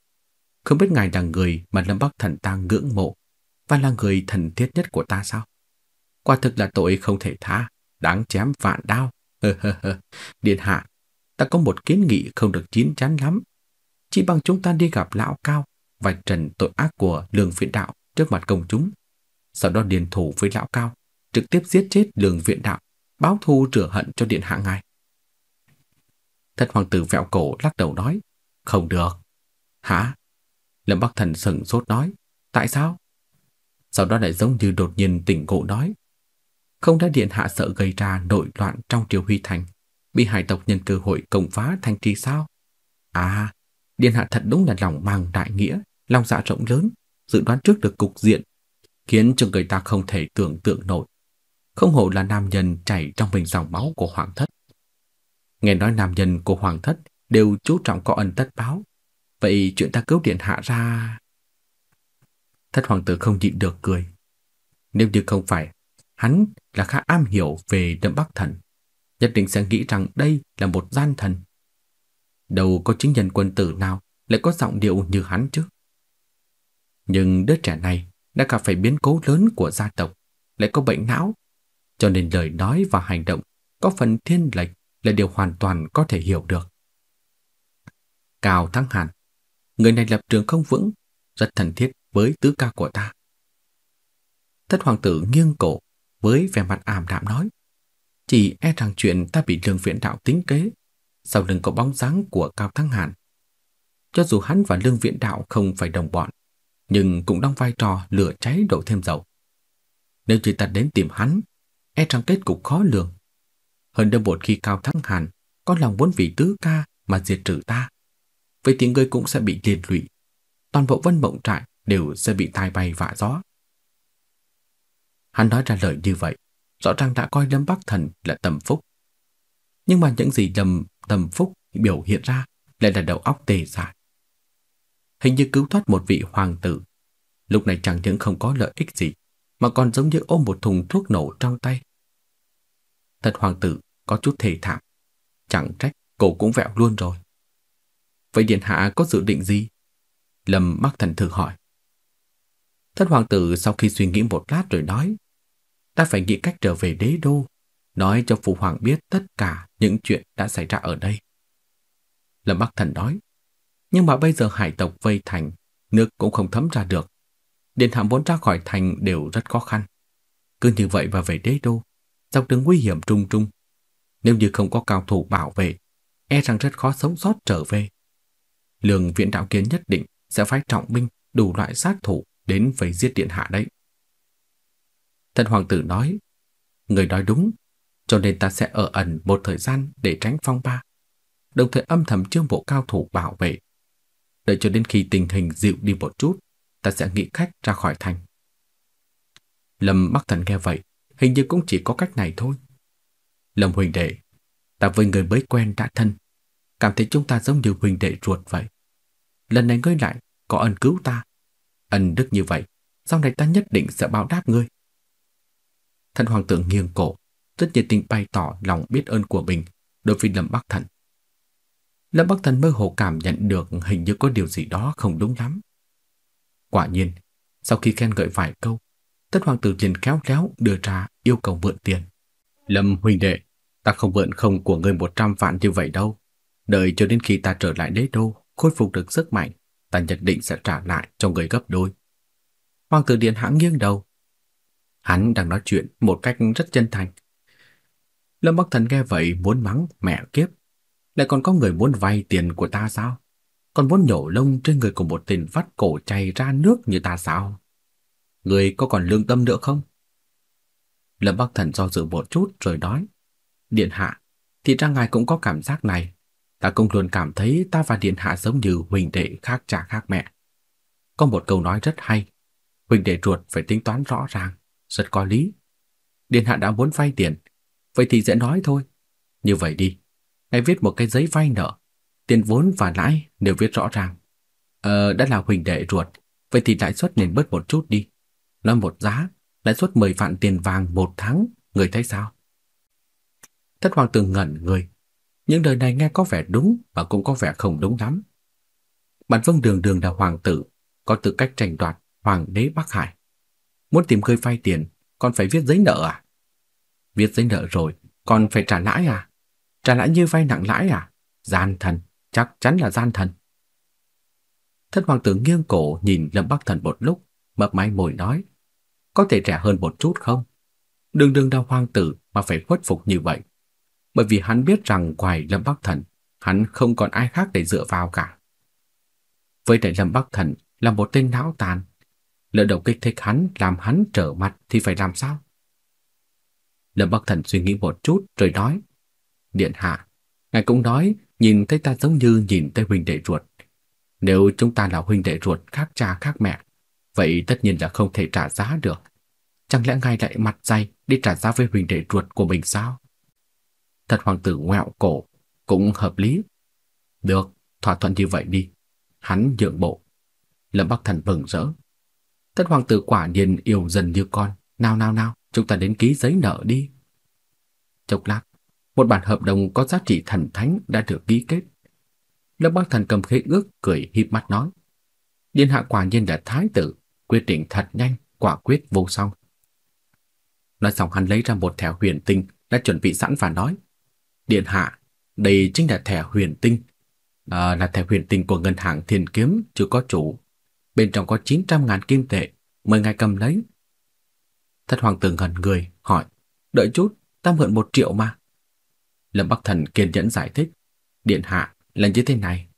Không biết ngài là người mà Lâm Bắc Thần ta ngưỡng mộ và là người thần thiết nhất của ta sao? Quả thực là tội không thể tha, đáng chém vạn đao. Điện hạ, ta có một kiến nghị không được chín chắn lắm. Chỉ bằng chúng ta đi gặp lão cao vạch trần tội ác của lường viện đạo trước mặt công chúng. Sau đó điền thủ với lão cao, trực tiếp giết chết lường viện đạo, báo thù rửa hận cho điện hạ ngài. Thất hoàng tử vẹo cổ lắc đầu nói, không được. Hả? Lâm Bắc Thần sừng sốt nói, tại sao? Sau đó lại giống như đột nhiên tỉnh ngộ nói, không đã điện hạ sợ gây ra nội loạn trong triều huy thành, bị hải tộc nhân cơ hội công phá thành trì sao? À, điện hạ thật đúng là lòng mang đại nghĩa, lòng dạ rộng lớn, dự đoán trước được cục diện, khiến cho người ta không thể tưởng tượng nổi. Không hổ là nam nhân chảy trong mình dòng máu của hoàng thất. Nghe nói nam nhân của hoàng thất đều chú trọng có ân tất báo. Vậy chuyện ta cứu điện hạ ra... Thất hoàng tử không nhịn được cười. Nếu như không phải, hắn là khá am hiểu về đậm bắc thần, nhất định sẽ nghĩ rằng đây là một gian thần. Đâu có chính nhân quân tử nào lại có giọng điệu như hắn chứ. Nhưng đứa trẻ này đã gặp phải biến cố lớn của gia tộc, lại có bệnh não, cho nên lời nói và hành động có phần thiên lệch là điều hoàn toàn có thể hiểu được. Cao Thắng Hàn, người này lập trường không vững, rất thân thiết với tứ ca của ta. Thất hoàng tử nghiêng cổ với vẻ mặt ảm đạm nói, chỉ e rằng chuyện ta bị lương viện đạo tính kế, sau lưng có bóng dáng của Cao Thắng Hàn. Cho dù hắn và lương viện đạo không phải đồng bọn, nhưng cũng đóng vai trò lửa cháy đổ thêm dầu. Nếu chỉ ta đến tìm hắn, e rằng kết cục khó lường. Hơn đâu một khi Cao Thắng Hàn có lòng muốn vì tứ ca mà diệt trừ ta, vậy thì ngươi cũng sẽ bị liên lụy. Toàn bộ vân mộng trại đều sẽ bị tai bay vạ gió. Hắn nói ra lời như vậy, rõ ràng đã coi Lâm Bắc Thần là tầm phúc. Nhưng mà những gì Lâm tầm phúc biểu hiện ra lại là đầu óc tê dại. Hình như cứu thoát một vị hoàng tử, lúc này chẳng những không có lợi ích gì, mà còn giống như ôm một thùng thuốc nổ trong tay. Thật hoàng tử có chút thề thảm, chẳng trách cổ cũng vẹo luôn rồi. Vậy điện hạ có dự định gì? Lâm Bắc Thần thử hỏi. Thất hoàng tử sau khi suy nghĩ một lát rồi nói, ta phải nghĩ cách trở về đế đô, nói cho phụ hoàng biết tất cả những chuyện đã xảy ra ở đây. Lâm Bắc Thần nói, nhưng mà bây giờ hải tộc vây thành, nước cũng không thấm ra được. Điện hạ vốn ra khỏi thành đều rất khó khăn. Cứ như vậy mà về đế đô, dọc đường nguy hiểm trung trung. Nếu như không có cao thủ bảo vệ, e rằng rất khó sống sót trở về. Lương viện đạo kiến nhất định sẽ phái trọng binh đủ loại sát thủ đến vây giết điện hạ đấy thần hoàng tử nói, người nói đúng, cho nên ta sẽ ở ẩn một thời gian để tránh phong ba, đồng thời âm thầm chiêu bộ cao thủ bảo vệ. Đợi cho đến khi tình hình dịu đi một chút, ta sẽ nghĩ cách ra khỏi thành. Lâm Bắc Thần nghe vậy, hình như cũng chỉ có cách này thôi. Lâm huynh đệ, ta với người mới quen đã thân, cảm thấy chúng ta giống như huynh đệ ruột vậy. Lần này ngươi lại có ân cứu ta. Ân đức như vậy, sau này ta nhất định sẽ báo đáp ngươi. Thần hoàng tử nghiêng cổ, rất nhiệt tình bày tỏ lòng biết ơn của mình đối với Lâm Bắc Thần. Lâm Bắc Thần mơ hồ cảm nhận được hình như có điều gì đó không đúng lắm. Quả nhiên, sau khi khen ngợi vài câu, Tất hoàng tử liền khéo léo đưa ra yêu cầu mượn tiền. Lâm huynh đệ, ta không mượn không của ngươi 100 vạn như vậy đâu. Đợi cho đến khi ta trở lại đế đô, khôi phục được sức mạnh, ta nhất định sẽ trả lại cho người gấp đôi. Hoàng tử điện hãng nghiêng đầu. Hắn đang nói chuyện một cách rất chân thành. Lâm Bắc Thần nghe vậy muốn mắng mẹ kiếp. Lại còn có người muốn vay tiền của ta sao? Còn muốn nhổ lông trên người của một tên vắt cổ chảy ra nước như ta sao? Người có còn lương tâm nữa không? Lâm Bắc Thần do dự một chút rồi nói. Điện hạ, thì ra ngài cũng có cảm giác này. Ta cũng luôn cảm thấy ta và điện hạ giống như huynh đệ khác cha khác mẹ. Có một câu nói rất hay. Huynh đệ ruột phải tính toán rõ ràng, rất có lý. Điện hạ đã muốn vay tiền, vậy thì dễ nói thôi. Như vậy đi, ngài viết một cái giấy vay nợ, tiền vốn và lãi đều viết rõ ràng. Ờ, đã là huỳnh đệ ruột, vậy thì lãi suất nên bớt một chút đi. Nói một giá, lãi suất 10 vạn tiền vàng một tháng, người thấy sao? Thất hoàng tử ngẩn người. Những lời này nghe có vẻ đúng và cũng có vẻ không đúng lắm. Bản vương đường đường là hoàng tử, có tư cách tranh đoạt hoàng đế Bắc Hải. Muốn tìm khơi vay tiền, còn phải viết giấy nợ à? Viết giấy nợ rồi, còn phải trả lãi à? Trả lãi như vay nặng lãi à? Gian thần, chắc chắn là gian thần. Thất hoàng tử nghiêng cổ nhìn Lâm Bắc Thần một lúc, mập máy mồi nói có thể trẻ hơn một chút không? Đừng đừng đau hoàng tử mà phải khuất phục như vậy. Bởi vì hắn biết rằng ngoài Lâm Bắc Thần, hắn không còn ai khác để dựa vào cả. Với đại Lâm Bắc Thần là một tên não tàn, lỡ đầu kích thích hắn làm hắn trở mặt thì phải làm sao? Lâm Bắc Thần suy nghĩ một chút rồi nói, Điện hạ, ngài cũng nói nhìn thấy ta giống như nhìn thấy huynh đệ ruột. Nếu chúng ta là huynh đệ ruột khác cha khác mẹ, Vậy tất nhiên là không thể trả giá được. Chẳng lẽ ngài lại mặt dày đi trả giá với huynh đệ ruột của mình sao? Thật hoàng tử ngoẹo cổ, cũng hợp lý. Được, thỏa thuận như vậy đi. Hắn nhượng bộ. Lâm Bắc Thần mừng rỡ. Tất hoàng tử quả nhiên yêu dần như con. Nào nào nào, chúng ta đến ký giấy nợ đi. Chốc lát, một bản hợp đồng có giá trị thần thánh đã được ký kết. Lâm Bác Thần cầm khế ước cười híp mắt nói: "Điện hạ quả nhiên là thái tử, quyết định thật nhanh, quả quyết vô song. Nói xong hắn lấy ra một thẻ huyền tinh đã chuẩn bị sẵn và nói: "Điện hạ, đây chính là thẻ huyền tinh, à, là thẻ huyền tinh của ngân hàng Thiên Kiếm chưa có chủ. Bên trong có 900 ngàn kim tệ, mời ngài cầm lấy." Thất hoàng tử ngẩn người hỏi: "Đợi chút, ta mượn một triệu mà." Lâm Bắc Thần kiên nhẫn giải thích: "Điện hạ, là như thế này,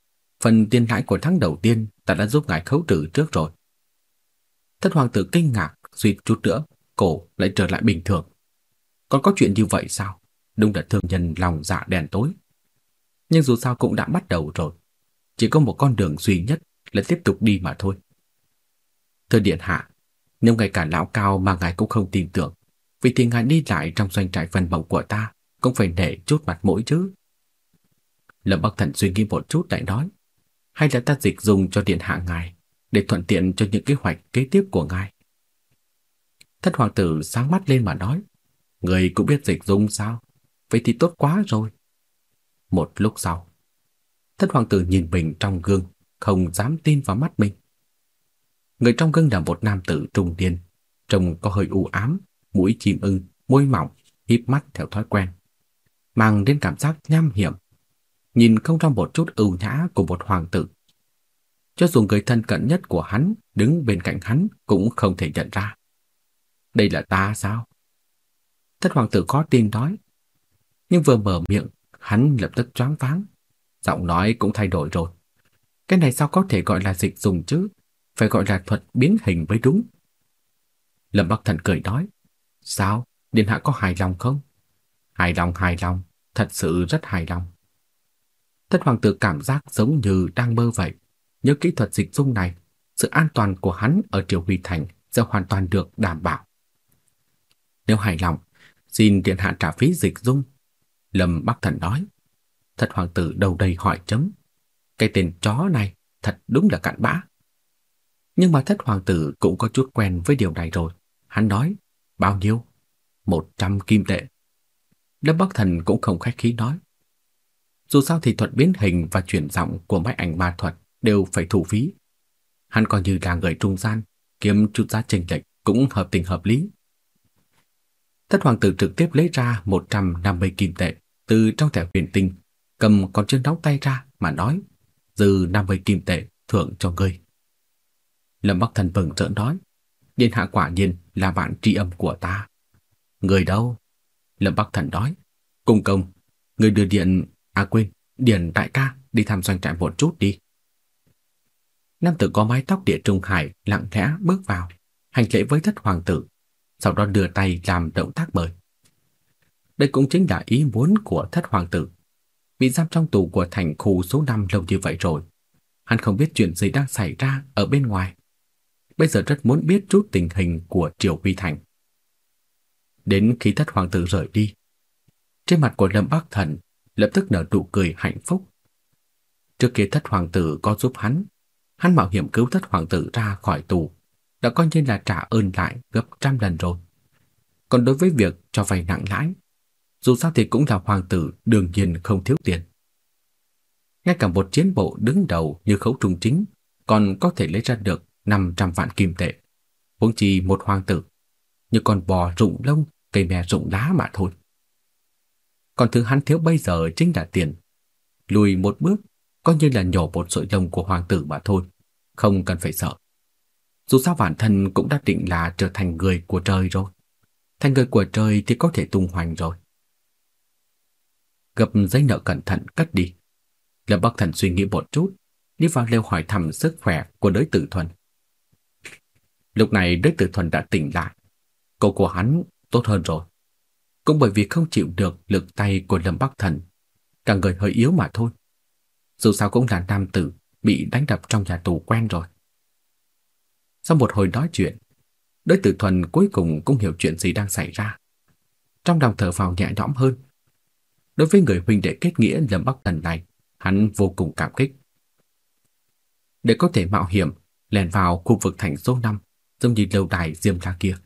phần tiền lãi của tháng đầu tiên ta đã giúp ngài khấu trừ trước rồi. Thất hoàng tử kinh ngạc, suýt chút nữa, cổ lại trở lại bình thường. Còn có chuyện như vậy sao? Đúng là thường nhân lòng dạ đèn tối. Nhưng dù sao cũng đã bắt đầu rồi. Chỉ có một con đường duy nhất là tiếp tục đi mà thôi. Thưa điện hạ, nếu ngay cả lão cao mà ngài cũng không tin tưởng, vì thì ngài đi lại trong doanh trại phần mộng của ta cũng phải nể chút mặt mũi chứ. Lâm Bắc Thần suy nghĩ một chút lại nói, hay là ta dịch dùng cho điện hạ ngài để thuận tiện cho những kế hoạch kế tiếp của ngài. Thất hoàng tử sáng mắt lên mà nói, người cũng biết dịch dung sao? Vậy thì tốt quá rồi. Một lúc sau, thất hoàng tử nhìn mình trong gương, không dám tin vào mắt mình. Người trong gương là một nam tử trung niên, trông có hơi u ám, mũi chim ưng, môi mỏng, híp mắt theo thói quen, mang đến cảm giác nham hiểm, nhìn không ra một chút ưu nhã của một hoàng tử. Cho dù người thân cận nhất của hắn đứng bên cạnh hắn cũng không thể nhận ra. Đây là ta sao? Thất hoàng tử có tin nói. Nhưng vừa mở miệng, hắn lập tức choáng váng. Giọng nói cũng thay đổi rồi. Cái này sao có thể gọi là dịch dùng chứ? Phải gọi là thuật biến hình mới đúng. Lâm Bắc Thần cười nói. Sao? Điện hạ có hài lòng không? Hài lòng hài lòng, thật sự rất hài lòng. Thất hoàng tử cảm giác giống như đang mơ vậy. Nhớ kỹ thuật dịch dung này, sự an toàn của hắn ở Triều Huy Thành sẽ hoàn toàn được đảm bảo. Nếu hài lòng, xin điện hạ trả phí dịch dung. Lâm Bắc Thần nói. Thất hoàng tử đầu đầy hỏi chấm. Cái tên chó này thật đúng là cặn bã. Nhưng mà thất hoàng tử cũng có chút quen với điều này rồi. Hắn nói, bao nhiêu? Một trăm kim tệ. Lâm Bắc Thần cũng không khách khí nói. Dù sao thì thuật biến hình và chuyển giọng của máy ảnh ma thuật đều phải thu phí. Hắn coi như là người trung gian, kiếm chút giá chênh lệch cũng hợp tình hợp lý. Thất hoàng tử trực tiếp lấy ra 150 kim tệ từ trong thẻ huyền tinh, cầm con chân nóng tay ra mà nói, dư 50 kim tệ thưởng cho ngươi. Lâm Bắc Thần mừng trợn nói, Điện hạ quả nhiên là bạn tri âm của ta. Người đâu? Lâm Bắc Thần nói, cung công, người đưa điện, à quên, điện đại ca đi thăm doanh trại một chút đi. Nam tử có mái tóc địa trung hải lặng lẽ bước vào, hành lễ với thất hoàng tử, sau đó đưa tay làm động tác mời. Đây cũng chính là ý muốn của thất hoàng tử. Bị giam trong tù của thành khu số 5 lâu như vậy rồi. Hắn không biết chuyện gì đang xảy ra ở bên ngoài. Bây giờ rất muốn biết chút tình hình của Triều Huy Thành. Đến khi thất hoàng tử rời đi, trên mặt của Lâm Bắc Thần lập tức nở nụ cười hạnh phúc. Trước kia thất hoàng tử có giúp hắn, hắn mạo hiểm cứu thất hoàng tử ra khỏi tù, đã coi như là trả ơn lại gấp trăm lần rồi. Còn đối với việc cho vay nặng lãi, dù sao thì cũng là hoàng tử đương nhiên không thiếu tiền. Ngay cả một chiến bộ đứng đầu như khấu trung chính còn có thể lấy ra được 500 vạn kim tệ. Huống chi một hoàng tử, như con bò rụng lông, cây mè rụng lá mà thôi. Còn thứ hắn thiếu bây giờ chính là tiền. Lùi một bước, coi như là nhổ một sợi lông của hoàng tử mà thôi, không cần phải sợ. Dù sao bản thân cũng đã định là trở thành người của trời rồi. Thành người của trời thì có thể tung hoành rồi. Gập giấy nợ cẩn thận cất đi. Lâm Bắc Thần suy nghĩ một chút, đi vào lều hỏi thăm sức khỏe của đối tử thuần. Lúc này đới tử thuần đã tỉnh lại. Cậu của hắn tốt hơn rồi. Cũng bởi vì không chịu được lực tay của Lâm Bắc Thần, cả người hơi yếu mà thôi. Dù sao cũng là nam tử, bị đánh đập trong nhà tù quen rồi. Sau một hồi nói chuyện, đới tử thuần cuối cùng cũng hiểu chuyện gì đang xảy ra. Trong lòng thở phào nhẹ nhõm hơn. Đối với người huynh đệ kết nghĩa Lâm Bắc Thần này, hắn vô cùng cảm kích. Để có thể mạo hiểm lẻn vào khu vực thành số 5, giống như lâu đài Diêm La kia,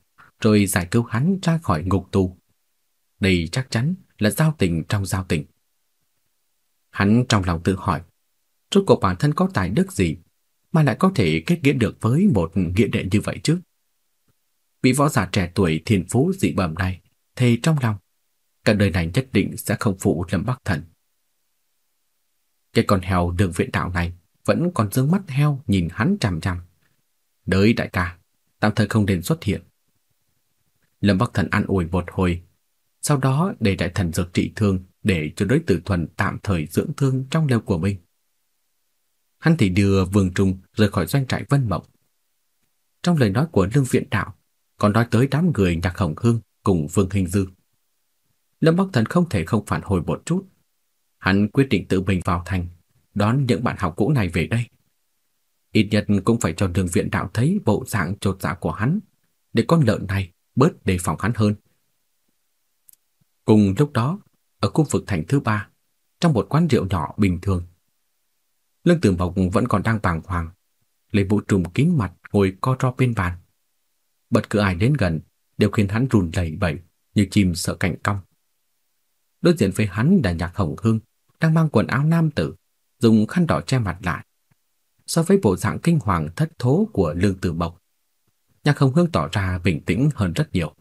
rồi giải cứu hắn ra khỏi ngục tù. Đây chắc chắn là giao tình trong giao tình. Hắn trong lòng tự hỏi, rốt cuộc bản thân có tài đức gì mà lại có thể kết nghĩa được với một nghĩa đệ như vậy chứ? Vị võ giả trẻ tuổi thiên phú dị bẩm này, thề trong lòng, cả đời này nhất định sẽ không phụ Lâm Bắc Thần. Cái con heo đường viện đạo này vẫn còn dương mắt heo nhìn hắn chằm chằm. Đới đại ca, tạm thời không nên xuất hiện. Lâm Bắc Thần an ủi một hồi, sau đó để đại thần dược trị thương để cho đối tử thuần tạm thời dưỡng thương trong lều của mình. Hắn thì đưa Vương Trung rời khỏi doanh trại Vân Mộng. Trong lời nói của Lương Viện Đạo còn nói tới đám người Nhạc Hồng Hương cùng Vương Hình Dư. Lâm Bắc Thần không thể không phản hồi một chút. Hắn quyết định tự mình vào thành, đón những bạn học cũ này về đây. Ít nhất cũng phải cho đường viện đạo thấy bộ dạng trột dạ của hắn, để con lợn này bớt đề phòng hắn hơn. Cùng lúc đó, ở khu vực thành thứ ba, trong một quán rượu nhỏ bình thường, Lương Tử Mộc vẫn còn đang bàng hoàng, lấy bộ trùm kín mặt ngồi co ro bên bàn. Bất cứ ai đến gần đều khiến hắn run lẩy bẩy như chim sợ cảnh cong. Đối diện với hắn là Nhạc Hồng Hương, đang mang quần áo nam tử, dùng khăn đỏ che mặt lại. So với bộ dạng kinh hoàng thất thố của Lương Tử Mộc, Nhạc Hồng Hương tỏ ra bình tĩnh hơn rất nhiều.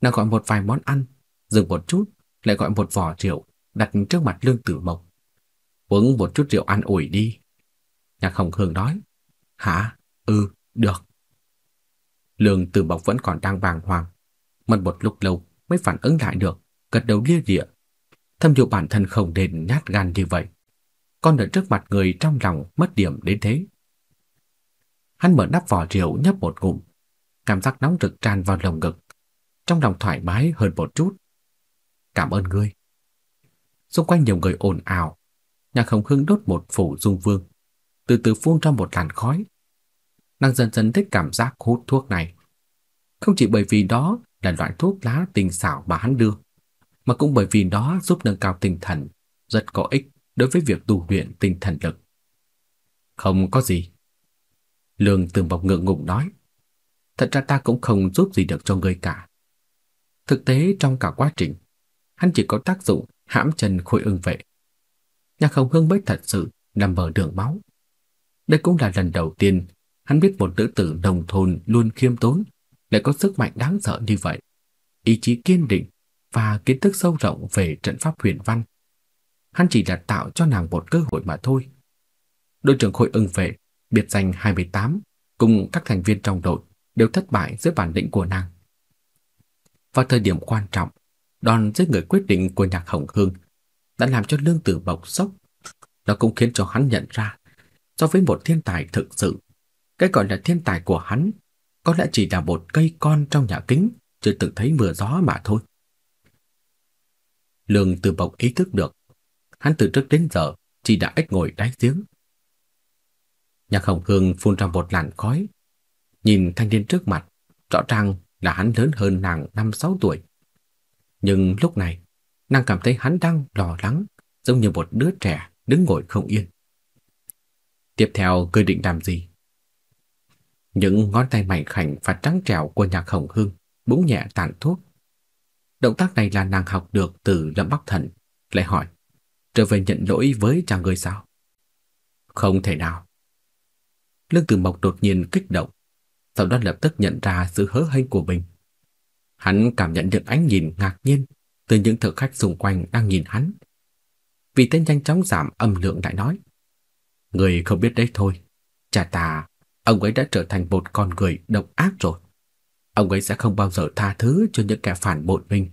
Nàng gọi một vài món ăn, dừng một chút, lại gọi một vỏ rượu đặt trước mặt Lương Tử Mộc. Uống một chút rượu ăn ủi đi. Nhạc Hồng Hương nói. Hả? Ừ, được. Lương Tử Mộc vẫn còn đang bàng hoàng. Mất một lúc lâu mới phản ứng lại được, gật đầu lia lịa. Thâm dụ bản thân không nên nhát gan như vậy con ở trước mặt người trong lòng mất điểm đến thế. Hắn mở nắp vỏ rượu nhấp một ngụm, cảm giác nóng rực tràn vào lồng ngực, trong lòng thoải mái hơn một chút. Cảm ơn ngươi. Xung quanh nhiều người ồn ào, Nhạc Hồng Hưng đốt một phủ dung vương, từ từ phun ra một làn khói. Nàng dần dần thích cảm giác hút thuốc này. Không chỉ bởi vì đó là loại thuốc lá tinh xảo mà hắn đưa, mà cũng bởi vì đó giúp nâng cao tinh thần, rất có ích đối với việc tu luyện tinh thần lực. Không có gì. Lương Tường Mộc ngượng ngùng nói. Thật ra ta cũng không giúp gì được cho ngươi cả. Thực tế trong cả quá trình, hắn chỉ có tác dụng hãm chân khôi ưng vệ. Nhạc Hồng Hương mới thật sự nằm ở đường máu. Đây cũng là lần đầu tiên hắn biết một nữ tử nông thôn luôn khiêm tốn, lại có sức mạnh đáng sợ như vậy. Ý chí kiên định và kiến thức sâu rộng về trận pháp huyền văn. Hắn chỉ là tạo cho nàng một cơ hội mà thôi. Đội trưởng khôi ưng vệ, biệt danh 28, cùng các thành viên trong đội đều thất bại dưới bản lĩnh của nàng. Vào thời điểm quan trọng, đòn giết người quyết định của nhạc hồng hương đã làm cho lương tử bộc sốc. Nó cũng khiến cho hắn nhận ra, so với một thiên tài thực sự, cái gọi là thiên tài của hắn có lẽ chỉ là một cây con trong nhà kính, chưa từng thấy mưa gió mà thôi. Lương tử bộc ý thức được, hắn từ trước đến giờ chỉ đã ếch ngồi đáy giếng. Nhạc hồng hương phun ra một làn khói, nhìn thanh niên trước mặt, rõ ràng là hắn lớn hơn nàng 5-6 tuổi. Nhưng lúc này, nàng cảm thấy hắn đang lo lắng, giống như một đứa trẻ đứng ngồi không yên. Tiếp theo, cười định làm gì? Những ngón tay mảnh khảnh và trắng trẻo của nhạc hồng hương búng nhẹ tàn thuốc. Động tác này là nàng học được từ Lâm Bắc Thần, lại hỏi, trở về nhận lỗi với chàng người sao? Không thể nào. Lương Tử Mộc đột nhiên kích động, sau đó lập tức nhận ra sự hớ hênh của mình. Hắn cảm nhận được ánh nhìn ngạc nhiên từ những thực khách xung quanh đang nhìn hắn. Vì tên nhanh chóng giảm âm lượng lại nói. Người không biết đấy thôi. Cha ta, ông ấy đã trở thành một con người độc ác rồi. Ông ấy sẽ không bao giờ tha thứ cho những kẻ phản bội mình.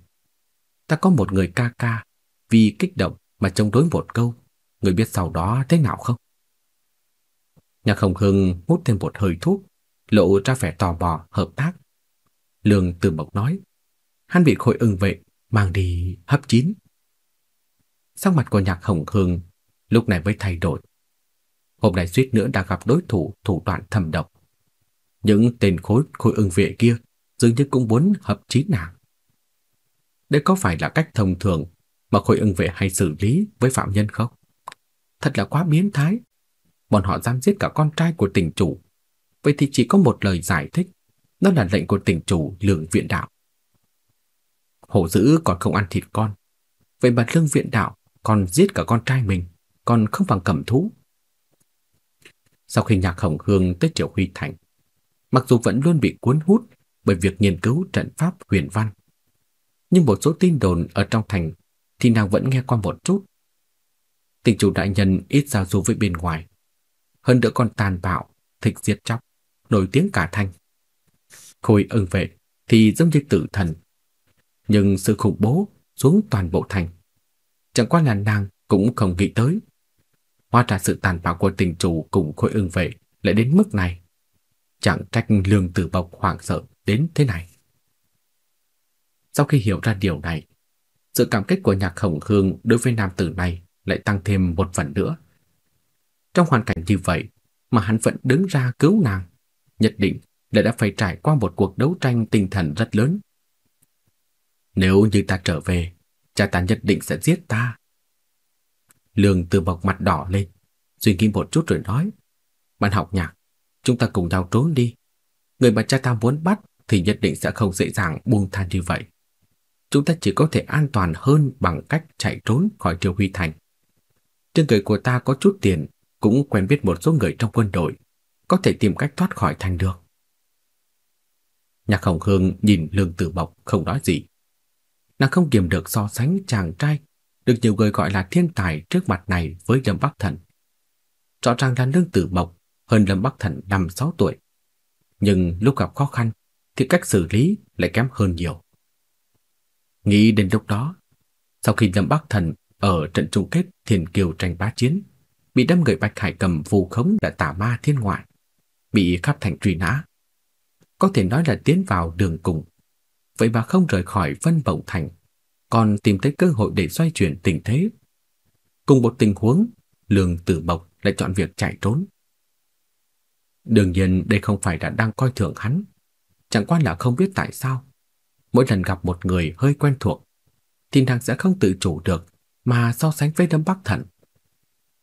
Ta có một người ca ca, vì kích động mà chống đối một câu. Người biết sau đó thế nào không? Nhạc Hồng Hưng hút thêm một hơi thuốc, lộ ra vẻ tò mò hợp tác. Lương Từ Mộc nói, hắn bị khôi ưng vệ mang đi hấp chín. Sắc mặt của Nhạc Hồng Hưng lúc này mới thay đổi. Hôm nay suýt nữa đã gặp đối thủ thủ đoạn thầm độc. Những tên khối khôi ưng vệ kia dường như cũng muốn hợp chín nàng. Đây có phải là cách thông thường mà khôi ưng vệ hay xử lý với phạm nhân không? Thật là quá biến thái. Bọn họ giam giết cả con trai của tỉnh chủ. Vậy thì chỉ có một lời giải thích, đó là lệnh của tỉnh chủ lường viện đạo. Hổ dữ còn không ăn thịt con. Vậy mà lương viện đạo còn giết cả con trai mình, còn không bằng cầm thú. Sau khi nhạc hồng hương tới Triệu Huy Thành, mặc dù vẫn luôn bị cuốn hút bởi việc nghiên cứu trận pháp huyền văn, nhưng một số tin đồn ở trong thành thì nàng vẫn nghe qua một chút. Tình chủ đại nhân ít giao du với bên ngoài, hơn nữa còn tàn bạo, thịt diệt chóc, nổi tiếng cả thành. Khôi ưng vệ thì giống như tử thần, nhưng sự khủng bố xuống toàn bộ thành. Chẳng qua là nàng cũng không nghĩ tới. Hóa ra sự tàn bạo của tình chủ cùng khôi ưng vệ lại đến mức này. Chẳng trách lương tử bộc hoảng sợ đến thế này. Sau khi hiểu ra điều này, sự cảm kích của nhạc hồng hương đối với nam tử này lại tăng thêm một phần nữa. Trong hoàn cảnh như vậy mà hắn vẫn đứng ra cứu nàng, nhất định là đã phải trải qua một cuộc đấu tranh tinh thần rất lớn nếu như ta trở về, cha ta nhất định sẽ giết ta. Lương từ bọc mặt đỏ lên, suy nghĩ một chút rồi nói. Bạn học nhạc, chúng ta cùng nhau trốn đi. Người mà cha ta muốn bắt thì nhất định sẽ không dễ dàng buông tha như vậy. Chúng ta chỉ có thể an toàn hơn bằng cách chạy trốn khỏi Triều Huy Thành. Trên người của ta có chút tiền, cũng quen biết một số người trong quân đội, có thể tìm cách thoát khỏi thành được. Nhạc Hồng Hương nhìn Lương Tử Bọc không nói gì nàng không kiềm được so sánh chàng trai được nhiều người gọi là thiên tài trước mặt này với Lâm Bắc Thần. Rõ ràng là Lương Tử Mộc hơn Lâm Bắc Thần 5-6 tuổi. Nhưng lúc gặp khó khăn thì cách xử lý lại kém hơn nhiều. Nghĩ đến lúc đó, Sau khi Lâm Bắc Thần ở trận chung kết Thiên Kiều tranh bá chiến, bị đâm người Bạch Hải cầm phù khống đã tả ma thiên ngoại, bị khắp thành truy nã. Có thể nói là tiến vào đường cùng. Vậy mà không rời khỏi Vân Bổng Thành, còn tìm thấy cơ hội để xoay chuyển tình thế. Cùng một tình huống, Lương Tử Bộc lại chọn việc chạy trốn. Đương nhiên đây không phải là đang coi thường hắn, chẳng qua là không biết tại sao. Mỗi lần gặp một người hơi quen thuộc, thì nàng sẽ không tự chủ được mà so sánh với Lâm Bắc Thần.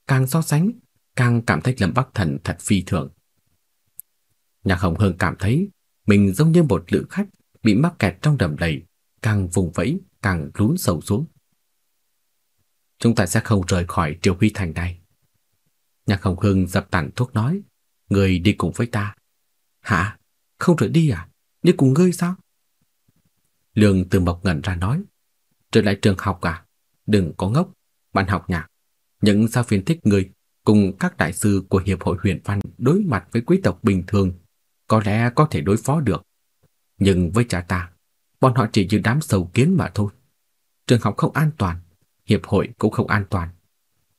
Càng so sánh, càng cảm thấy Lâm Bắc Thần thật phi thường. Nhạc Hồng Hương cảm thấy mình giống như một lữ khách bị mắc kẹt trong đầm lầy, càng vùng vẫy, càng lún sâu xuống. Chúng ta sẽ không rời khỏi Triều Huy Thành này. Nhạc Hồng Hương dập tàn thuốc nói, người đi cùng với ta. Hả? Không rời đi à? Đi cùng ngươi sao? Lương Từ Mộc ngẩn ra nói, trở lại trường học à? Đừng có ngốc, bạn học nhạc. Những giáo viên thích người cùng các đại sư của Hiệp hội huyền văn đối mặt với quý tộc bình thường có lẽ có thể đối phó được. Nhưng với cha ta, bọn họ chỉ như đám sâu kiến mà thôi. Trường học không an toàn, hiệp hội cũng không an toàn.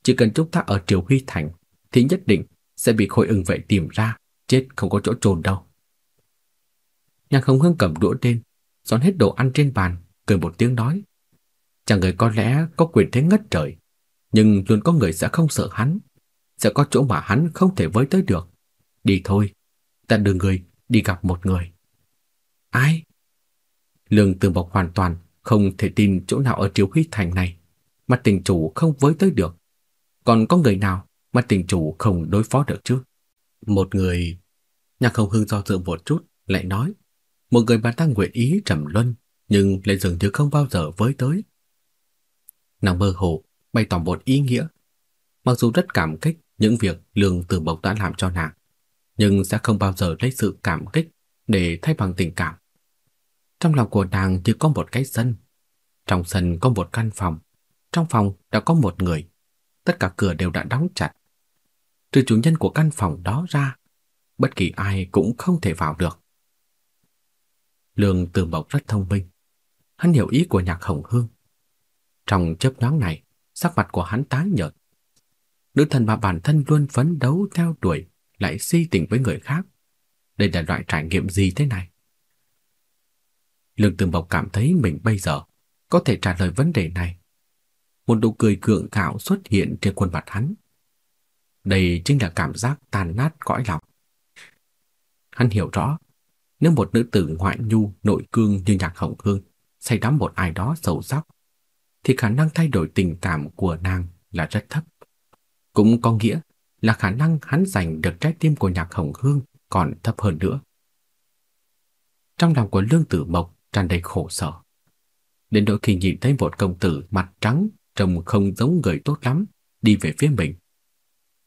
Chỉ cần chúng ta ở Triều Huy Thành thì nhất định sẽ bị khôi ưng vệ tìm ra, chết không có chỗ trồn đâu. Nhạc không Hương cầm đũa lên, dọn hết đồ ăn trên bàn, cười một tiếng nói. Chàng người có lẽ có quyền thế ngất trời, nhưng luôn có người sẽ không sợ hắn, sẽ có chỗ mà hắn không thể với tới được. Đi thôi, ta đưa người đi gặp một người. Ai? Lương Tử Bộc hoàn toàn không thể tin chỗ nào ở Triều Huy Thành này mà tình chủ không với tới được. Còn có người nào mà tình chủ không đối phó được chứ? Một người... Nhạc Hồng Hưng do dự một chút, lại nói. Một người bà ta nguyện ý trầm luân, nhưng lại dường như không bao giờ với tới. Nàng mơ hồ, bày tỏ một ý nghĩa. Mặc dù rất cảm kích những việc Lương Tử Bộc đã làm cho nàng, nhưng sẽ không bao giờ lấy sự cảm kích để thay bằng tình cảm. Trong lòng của nàng chỉ có một cái sân. Trong sân có một căn phòng. Trong phòng đã có một người. Tất cả cửa đều đã đóng chặt. Trừ chủ nhân của căn phòng đó ra, bất kỳ ai cũng không thể vào được. Lương Tử Mộc rất thông minh. Hắn hiểu ý của nhạc hồng hương. Trong chớp nhoáng này, sắc mặt của hắn tái nhợt. Nữ thần mà bản thân luôn phấn đấu theo đuổi lại si tình với người khác. Đây là loại trải nghiệm gì thế này? Lương Tường Bộc cảm thấy mình bây giờ có thể trả lời vấn đề này. Một nụ cười cượng gạo xuất hiện trên khuôn mặt hắn. Đây chính là cảm giác tàn nát cõi lòng. Hắn hiểu rõ, nếu một nữ tử ngoại nhu nội cương như Nhạc Hồng Hương say đắm một ai đó sâu sắc, thì khả năng thay đổi tình cảm của nàng là rất thấp. Cũng có nghĩa là khả năng hắn giành được trái tim của Nhạc Hồng Hương còn thấp hơn nữa. Trong lòng của Lương Tử Mộc tràn đầy khổ sở. Đến đôi khi nhìn thấy một công tử mặt trắng trông không giống người tốt lắm đi về phía mình.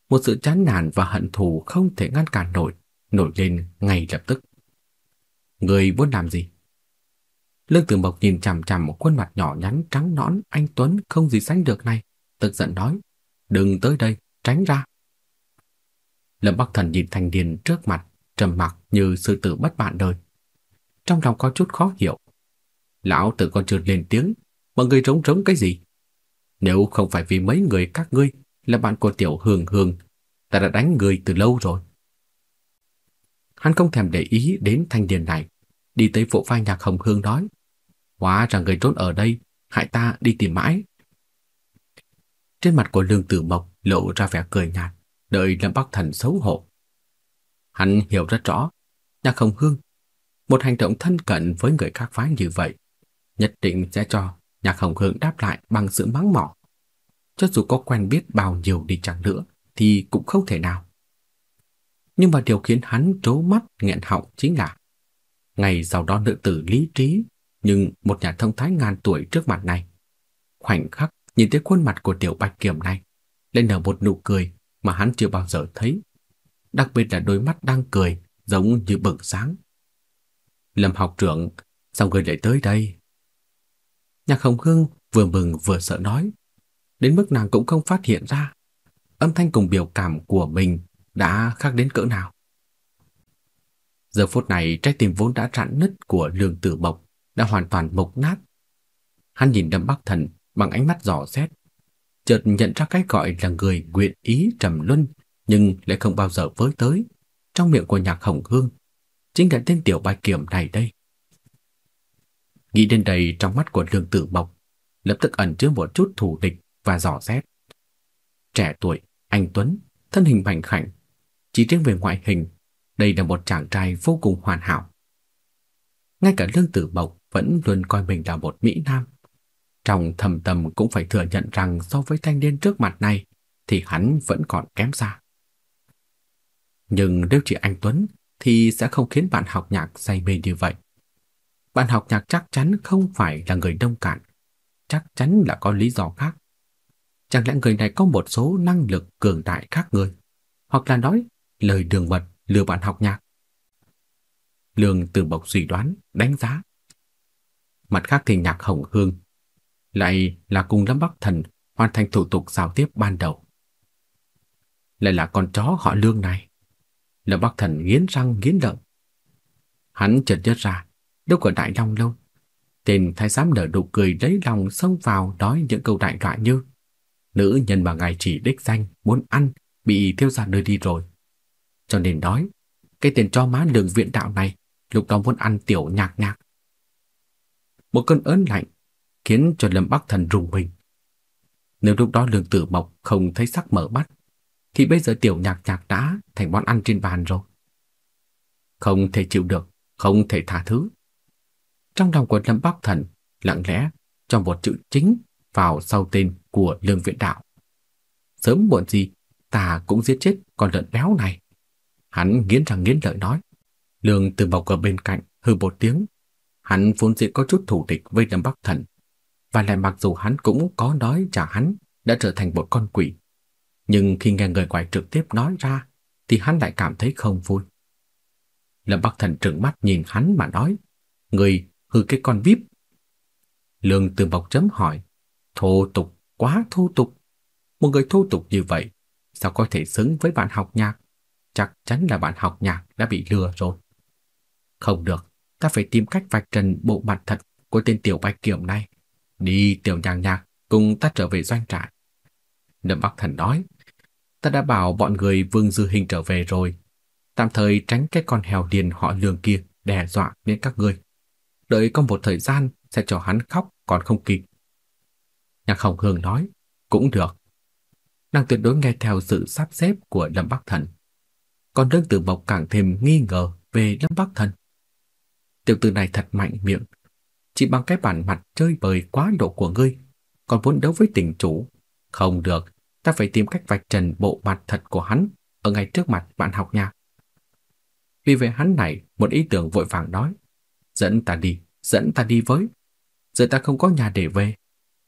Một sự chán nản và hận thù không thể ngăn cản nổi, nổi lên ngay lập tức. Người muốn làm gì? Lương Tử Mộc nhìn chằm chằm một khuôn mặt nhỏ nhắn trắng nõn anh Tuấn không gì sánh được này, tức giận nói, đừng tới đây, tránh ra. Lâm Bắc Thần nhìn thanh niên trước mặt, trầm mặc như sư tử bất bạn đời. Trong lòng có chút khó hiểu. Lão tử còn chưa lên tiếng, mọi người trống trống cái gì? Nếu không phải vì mấy người các ngươi là bạn của tiểu hương hương, ta đã đánh người từ lâu rồi. Hắn không thèm để ý đến thanh niên này, đi tới vỗ vai nhạc hồng hương nói. Hóa rằng người trốn ở đây, hại ta đi tìm mãi. Trên mặt của lương tử mộc lộ ra vẻ cười nhạt đợi Lâm Bắc Thần xấu hổ. Hắn hiểu rất rõ, Nhạc Hồng Hương, một hành động thân cận với người khác phái như vậy, nhất định sẽ cho Nhạc Hồng Hương đáp lại bằng sự mắng mỏ. Cho dù có quen biết bao nhiêu đi chẳng nữa, thì cũng không thể nào. Nhưng mà điều khiến hắn trố mắt nghẹn họng chính là ngày sau đó nữ tử lý trí nhưng một nhà thông thái ngàn tuổi trước mặt này. Khoảnh khắc nhìn thấy khuôn mặt của tiểu bạch kiểm này, lên nở một nụ cười mà hắn chưa bao giờ thấy. Đặc biệt là đôi mắt đang cười, giống như bừng sáng. Lâm học trưởng, sao người lại tới đây? Nhạc Hồng Hương vừa mừng vừa sợ nói. Đến mức nàng cũng không phát hiện ra. Âm thanh cùng biểu cảm của mình đã khác đến cỡ nào. Giờ phút này trái tim vốn đã rạn nứt của lương tử bộc đã hoàn toàn mộc nát. Hắn nhìn đâm bắc thần bằng ánh mắt dò xét, chợt nhận ra cái gọi là người nguyện ý trầm luân nhưng lại không bao giờ với tới trong miệng của nhạc hồng hương chính là tên tiểu bạch kiểm này đây. Nghĩ đến đây trong mắt của lương tử mộc lập tức ẩn chứa một chút thù địch và dò xét. Trẻ tuổi, anh Tuấn, thân hình mảnh khảnh, chỉ riêng về ngoại hình, đây là một chàng trai vô cùng hoàn hảo. Ngay cả lương tử mộc vẫn luôn coi mình là một Mỹ Nam. Trong thầm tâm cũng phải thừa nhận rằng so với thanh niên trước mặt này thì hắn vẫn còn kém xa. Nhưng nếu chỉ anh Tuấn thì sẽ không khiến bạn học nhạc say mê như vậy. Bạn học nhạc chắc chắn không phải là người đông cạn, chắc chắn là có lý do khác. Chẳng lẽ người này có một số năng lực cường đại khác người, hoặc là nói lời đường mật lừa bạn học nhạc. Lương Từ Bộc suy đoán, đánh giá. Mặt khác thì nhạc Hồng Hương lại là cùng Lâm Bắc Thần hoàn thành thủ tục giao tiếp ban đầu. Lại là con chó họ Lương này. Lâm Bắc Thần nghiến răng nghiến lợi. Hắn chợt nhớ ra, đâu có Đại Long lâu. Tên thái giám nở nụ cười lấy lòng xông vào nói những câu đại loại như Nữ nhân mà ngài chỉ đích danh muốn ăn bị thiêu ra nơi đi rồi. Cho nên nói, cái tên cho má đường viện đạo này lúc đó muốn ăn tiểu nhạc nhạc. Một cơn ớn lạnh khiến cho Lâm Bắc Thần rùng mình. Nếu lúc đó lương tử mộc không thấy sắc mở mắt, thì bây giờ tiểu nhạc nhạc đã thành món ăn trên bàn rồi. Không thể chịu được, không thể tha thứ. Trong lòng của Lâm Bắc Thần lặng lẽ cho một chữ chính vào sau tên của lương viện đạo. Sớm muộn gì, ta cũng giết chết con lợn béo này. Hắn nghiến răng nghiến lợi nói. Lương từ bọc ở bên cạnh, hừ một tiếng. Hắn vốn dĩ có chút thủ địch với Lâm Bắc Thần. Và lại mặc dù hắn cũng có nói trả hắn đã trở thành một con quỷ. Nhưng khi nghe người ngoài trực tiếp nói ra, thì hắn lại cảm thấy không vui. Lâm Bắc Thần trừng mắt nhìn hắn mà nói, người hư cái con vip. Lương từ bọc chấm hỏi, thô tục, quá thô tục. Một người thô tục như vậy, sao có thể xứng với bạn học nhạc? Chắc chắn là bạn học nhạc đã bị lừa rồi. Không được, ta phải tìm cách vạch trần bộ mặt thật của tên tiểu bạch kiểm này. Đi tiểu nhạc nhạc, cùng ta trở về doanh trại. Lâm Bắc Thần nói, ta đã bảo bọn người Vương Dư Hình trở về rồi. Tạm thời tránh cái con hèo điền họ lường kia đe dọa đến các ngươi. Đợi có một thời gian sẽ cho hắn khóc còn không kịp. Nhạc Hồng Hương nói, cũng được. Nàng tuyệt đối nghe theo sự sắp xếp của Lâm Bắc Thần. Còn Lương Tử Mộc càng thêm nghi ngờ về Lâm Bắc Thần. Tiểu tử này thật mạnh miệng, chỉ bằng cái bản mặt chơi bời quá độ của ngươi, còn muốn đấu với tình chủ. Không được, ta phải tìm cách vạch trần bộ mặt thật của hắn ở ngay trước mặt bạn học nha. Vì vậy hắn này một ý tưởng vội vàng nói, dẫn ta đi, dẫn ta đi với. Giờ ta không có nhà để về.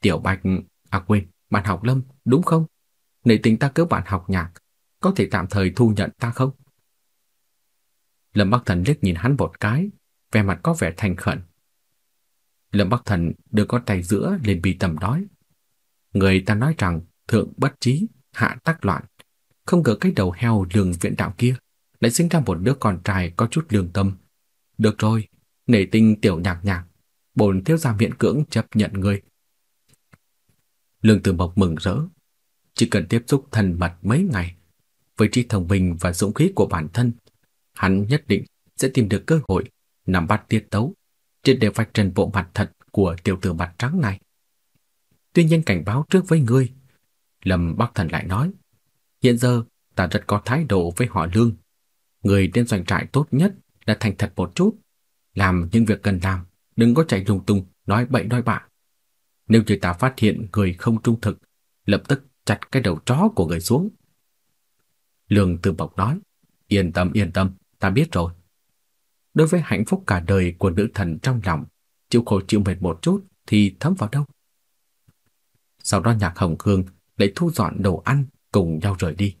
Tiểu Bạch, à quên, bạn học Lâm, đúng không? Nể tình ta cứ bạn học nhạc, có thể tạm thời thu nhận ta không? Lâm Bắc Thần liếc nhìn hắn một cái, vẻ mặt có vẻ thành khẩn. Lâm Bắc Thần đưa con tay giữa lên bì tầm nói. Người ta nói rằng thượng bất trí, hạ tác loạn. Không ngờ cái đầu heo lường viện đạo kia lại sinh ra một đứa con trai có chút lương tâm. Được rồi, nể tình tiểu nhạc nhạc, bồn thiếu gia miễn cưỡng chấp nhận người. Lương Tử Mộc mừng rỡ, chỉ cần tiếp xúc thân mật mấy ngày, với trí thông minh và dũng khí của bản thân, hắn nhất định sẽ tìm được cơ hội nắm bắt tiết tấu, triệt để vạch trần bộ mặt thật của tiểu tử mặt trắng này. Tuy nhiên cảnh báo trước với ngươi, Lâm Bắc Thần lại nói, hiện giờ ta rất có thái độ với họ Lương. Người đến doanh trại tốt nhất là thành thật một chút, làm những việc cần làm, đừng có chạy lung tung, nói bậy nói bạ. Nếu như ta phát hiện người không trung thực, lập tức chặt cái đầu chó của người xuống. Lương Tư Bộc nói, yên tâm yên tâm, ta biết rồi. Đối với hạnh phúc cả đời của nữ thần trong lòng, chịu khổ chịu mệt một chút thì thấm vào đâu. Sau đó nhạc hồng hương lại thu dọn đồ ăn cùng nhau rời đi.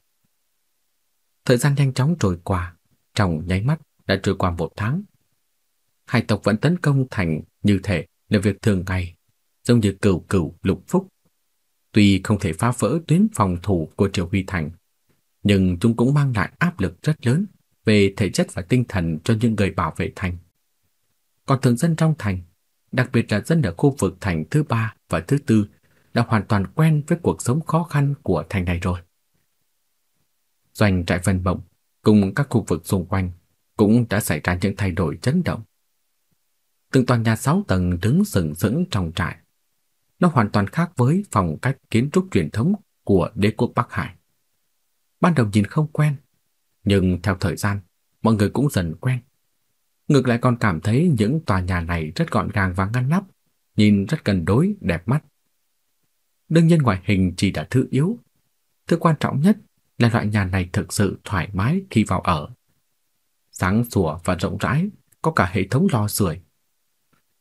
Thời gian nhanh chóng trôi qua, trong nháy mắt đã trôi qua một tháng. Hai tộc vẫn tấn công thành như thể là việc thường ngày, giống như cửu cửu lục phúc. Tuy không thể phá vỡ tuyến phòng thủ của Triều Huy Thành, nhưng chúng cũng mang lại áp lực rất lớn về thể chất và tinh thần cho những người bảo vệ thành. Còn thường dân trong thành, đặc biệt là dân ở khu vực thành thứ ba và thứ tư, đã hoàn toàn quen với cuộc sống khó khăn của thành này rồi. Doanh trại phân bộng cùng các khu vực xung quanh cũng đã xảy ra những thay đổi chấn động. Từng tòa nhà 6 tầng đứng sừng sững trong trại. Nó hoàn toàn khác với phong cách kiến trúc truyền thống của đế quốc Bắc Hải. Ban đầu nhìn không quen, nhưng theo thời gian, mọi người cũng dần quen. Ngược lại còn cảm thấy những tòa nhà này rất gọn gàng và ngăn nắp, nhìn rất cân đối, đẹp mắt. Đương nhiên ngoại hình chỉ là thứ yếu. Thứ quan trọng nhất là loại nhà này thực sự thoải mái khi vào ở. Sáng sủa và rộng rãi, có cả hệ thống lò sưởi.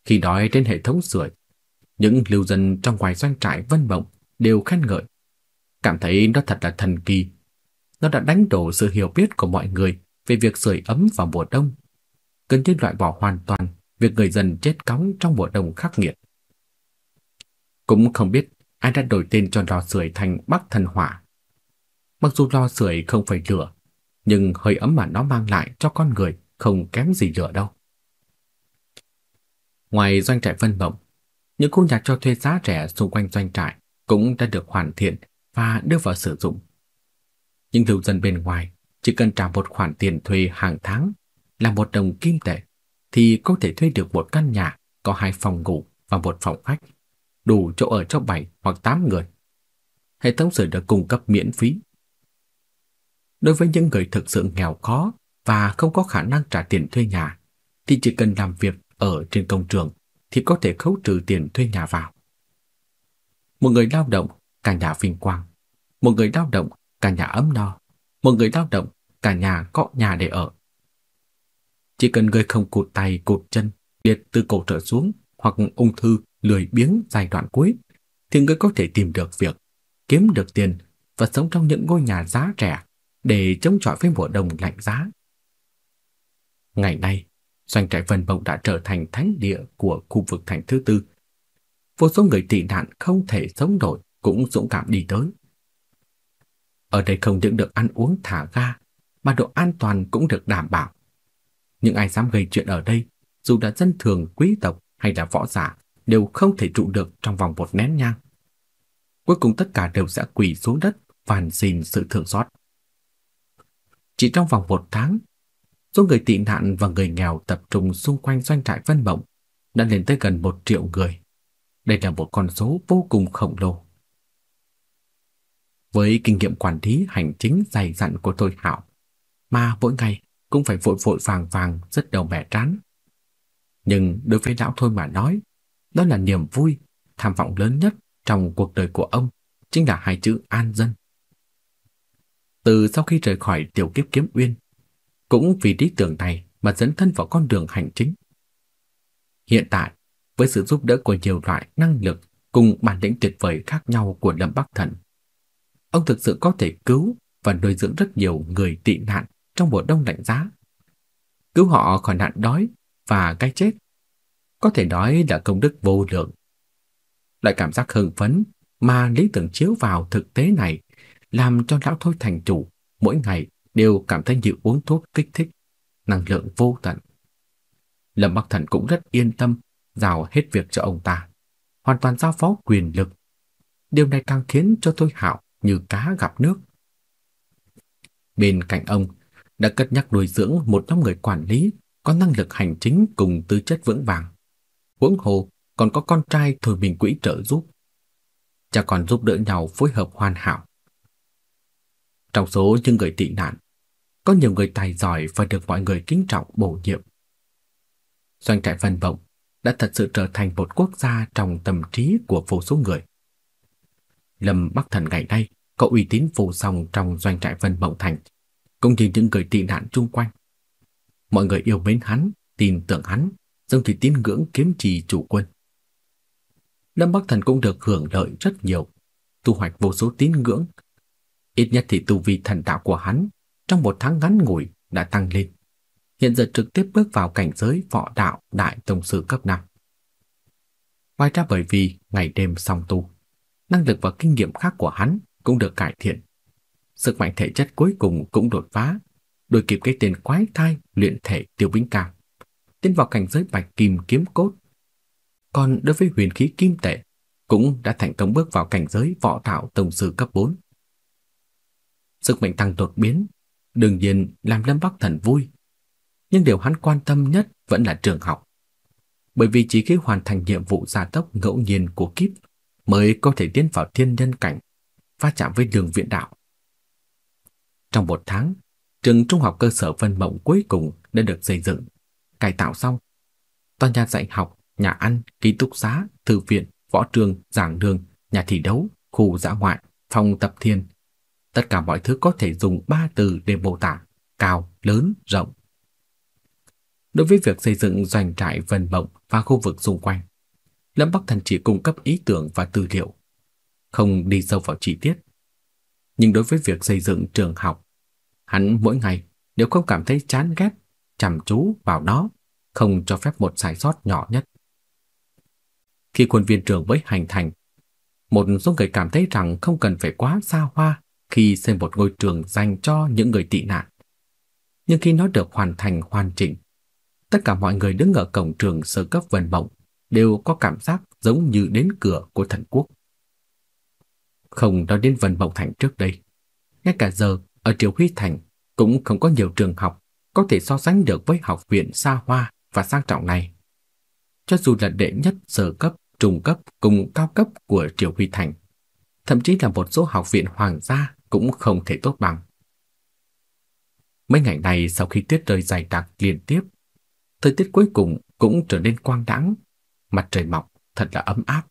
Khi nói đến hệ thống sưởi, những lưu dân trong ngoài doanh trại Vân Mộng đều khen ngợi, cảm thấy nó thật là thần kỳ. Nó đã đánh đổ sự hiểu biết của mọi người về việc sưởi ấm vào mùa đông, gần như loại bỏ hoàn toàn việc người dân chết cóng trong mùa đông khắc nghiệt. Cũng không biết ai đã đổi tên cho lò sưởi thành Bắc Thần Hỏa. Mặc dù lò sưởi không phải lửa, nhưng hơi ấm mà nó mang lại cho con người không kém gì lửa đâu. Ngoài doanh trại Vân bổng, những khu nhà cho thuê giá rẻ xung quanh doanh trại cũng đã được hoàn thiện và đưa vào sử dụng. Những lưu dân bên ngoài chỉ cần trả một khoản tiền thuê hàng tháng là một đồng kim tệ thì có thể thuê được một căn nhà có hai phòng ngủ và một phòng khách, đủ chỗ ở cho 7 hoặc 8 người. Hệ thống sửa được cung cấp miễn phí. Đối với những người thực sự nghèo khó và không có khả năng trả tiền thuê nhà thì chỉ cần làm việc ở trên công trường thì có thể khấu trừ tiền thuê nhà vào. Một người lao động cả nhà vinh quang, một người lao động cả nhà ấm no, một người lao động cả nhà có nhà để ở. Chỉ cần người không cụt tay cụt chân, liệt từ cổ trở xuống hoặc ung thư lười biếng giai đoạn cuối thì người có thể tìm được việc, kiếm được tiền và sống trong những ngôi nhà giá rẻ để chống chọi với mùa đông lạnh giá. Ngày nay, doanh trại Vân Bộng đã trở thành thánh địa của khu vực thành thứ tư. Vô số người tị nạn không thể sống nổi cũng dũng cảm đi tới. Ở đây không những được ăn uống thả ga, mà độ an toàn cũng được đảm bảo. Những ai dám gây chuyện ở đây, dù là dân thường, quý tộc hay là võ giả, đều không thể trụ được trong vòng một nén nhang. Cuối cùng tất cả đều sẽ quỳ xuống đất van xin sự thương xót. Chỉ trong vòng một tháng, số người tị nạn và người nghèo tập trung xung quanh doanh trại Vân Mộng đã lên tới gần một triệu người. Đây là một con số vô cùng khổng lồ. Với kinh nghiệm quản lý hành chính dày dặn của tôi Hảo, mà mỗi ngày cũng phải vội vội vàng vàng rất đầu mẻ trán. Nhưng đối với lão thôi mà nói, đó là niềm vui, tham vọng lớn nhất trong cuộc đời của ông, chính là hai chữ an dân. Từ sau khi rời khỏi tiểu kiếp kiếm uyên, cũng vì lý tưởng này mà dẫn thân vào con đường hành chính. Hiện tại, với sự giúp đỡ của nhiều loại năng lực cùng bản lĩnh tuyệt vời khác nhau của Lâm Bắc Thần, ông thực sự có thể cứu và nuôi dưỡng rất nhiều người tị nạn trong mùa đông lạnh giá. Cứu họ khỏi nạn đói và cái chết. Có thể nói là công đức vô lượng. Loại cảm giác hưng phấn mà lý tưởng chiếu vào thực tế này làm cho lão thôi thành chủ mỗi ngày đều cảm thấy như uống thuốc kích thích, năng lượng vô tận. Lâm Bắc Thần cũng rất yên tâm giao hết việc cho ông ta, hoàn toàn giao phó quyền lực. Điều này càng khiến cho tôi hạo như cá gặp nước. Bên cạnh ông đã cất nhắc nuôi dưỡng một nhóm người quản lý có năng lực hành chính cùng tư chất vững vàng. Huống hồ còn có con trai Thôi Bình Quỹ trợ giúp. Cha còn giúp đỡ nhau phối hợp hoàn hảo. Trong số những người tị nạn, có nhiều người tài giỏi và được mọi người kính trọng bổ nhiệm. Doanh trại Vân Vọng đã thật sự trở thành một quốc gia trong tâm trí của vô số người. Lâm Bắc Thần ngày nay có uy tín phù song trong doanh trại Vân Mộng Thành, cũng như những người tị nạn chung quanh. Mọi người yêu mến hắn, tin tưởng hắn, giống thì tín ngưỡng kiếm trì chủ quân. Lâm Bắc Thần cũng được hưởng lợi rất nhiều, thu hoạch vô số tín ngưỡng. Ít nhất thì tu vi thần đạo của hắn trong một tháng ngắn ngủi đã tăng lên. Hiện giờ trực tiếp bước vào cảnh giới võ đạo đại tông sư cấp 5. Ngoài ra bởi vì ngày đêm song tu, năng lực và kinh nghiệm khác của hắn cũng được cải thiện. Sức mạnh thể chất cuối cùng cũng đột phá, đuổi kịp cái tên quái thai luyện thể tiêu vĩnh cao, tiến vào cảnh giới bạch kim kiếm cốt. Còn đối với huyền khí kim tệ, cũng đã thành công bước vào cảnh giới võ thảo tổng sư cấp 4. Sức mạnh tăng đột biến, đương nhiên làm Lâm Bắc Thần vui. Nhưng điều hắn quan tâm nhất vẫn là trường học. Bởi vì chỉ khi hoàn thành nhiệm vụ gia tốc ngẫu nhiên của kiếp mới có thể tiến vào thiên nhân cảnh, va chạm với đường viện đạo. Trong một tháng, trường trung học cơ sở Vân Mộng cuối cùng đã được xây dựng, cải tạo xong. Toàn nhà dạy học, nhà ăn, ký túc xá, thư viện, võ trường, giảng đường, nhà thi đấu, khu dã ngoại, phòng tập thiền. Tất cả mọi thứ có thể dùng ba từ để mô tả, cao, lớn, rộng. Đối với việc xây dựng doanh trại Vân Mộng và khu vực xung quanh, Lâm Bắc Thần chỉ cung cấp ý tưởng và tư liệu, không đi sâu vào chi tiết. Nhưng đối với việc xây dựng trường học, hắn mỗi ngày nếu không cảm thấy chán ghét, chăm chú vào nó, không cho phép một sai sót nhỏ nhất. Khi quân viên trường mới hành thành, một số người cảm thấy rằng không cần phải quá xa hoa khi xây một ngôi trường dành cho những người tị nạn. Nhưng khi nó được hoàn thành hoàn chỉnh, tất cả mọi người đứng ở cổng trường sơ cấp Vân Mộng đều có cảm giác giống như đến cửa của thần quốc. Không nói đến Vân Mộng Thành trước đây, ngay cả giờ ở Triều Huy Thành cũng không có nhiều trường học có thể so sánh được với học viện xa hoa và sang trọng này. Cho dù là đệ nhất sở cấp, trung cấp cùng cao cấp của Triều Huy Thành, thậm chí là một số học viện hoàng gia cũng không thể tốt bằng. Mấy ngày này sau khi tuyết rơi dày đặc liên tiếp, thời tiết cuối cùng cũng trở nên quang đãng, mặt trời mọc thật là ấm áp.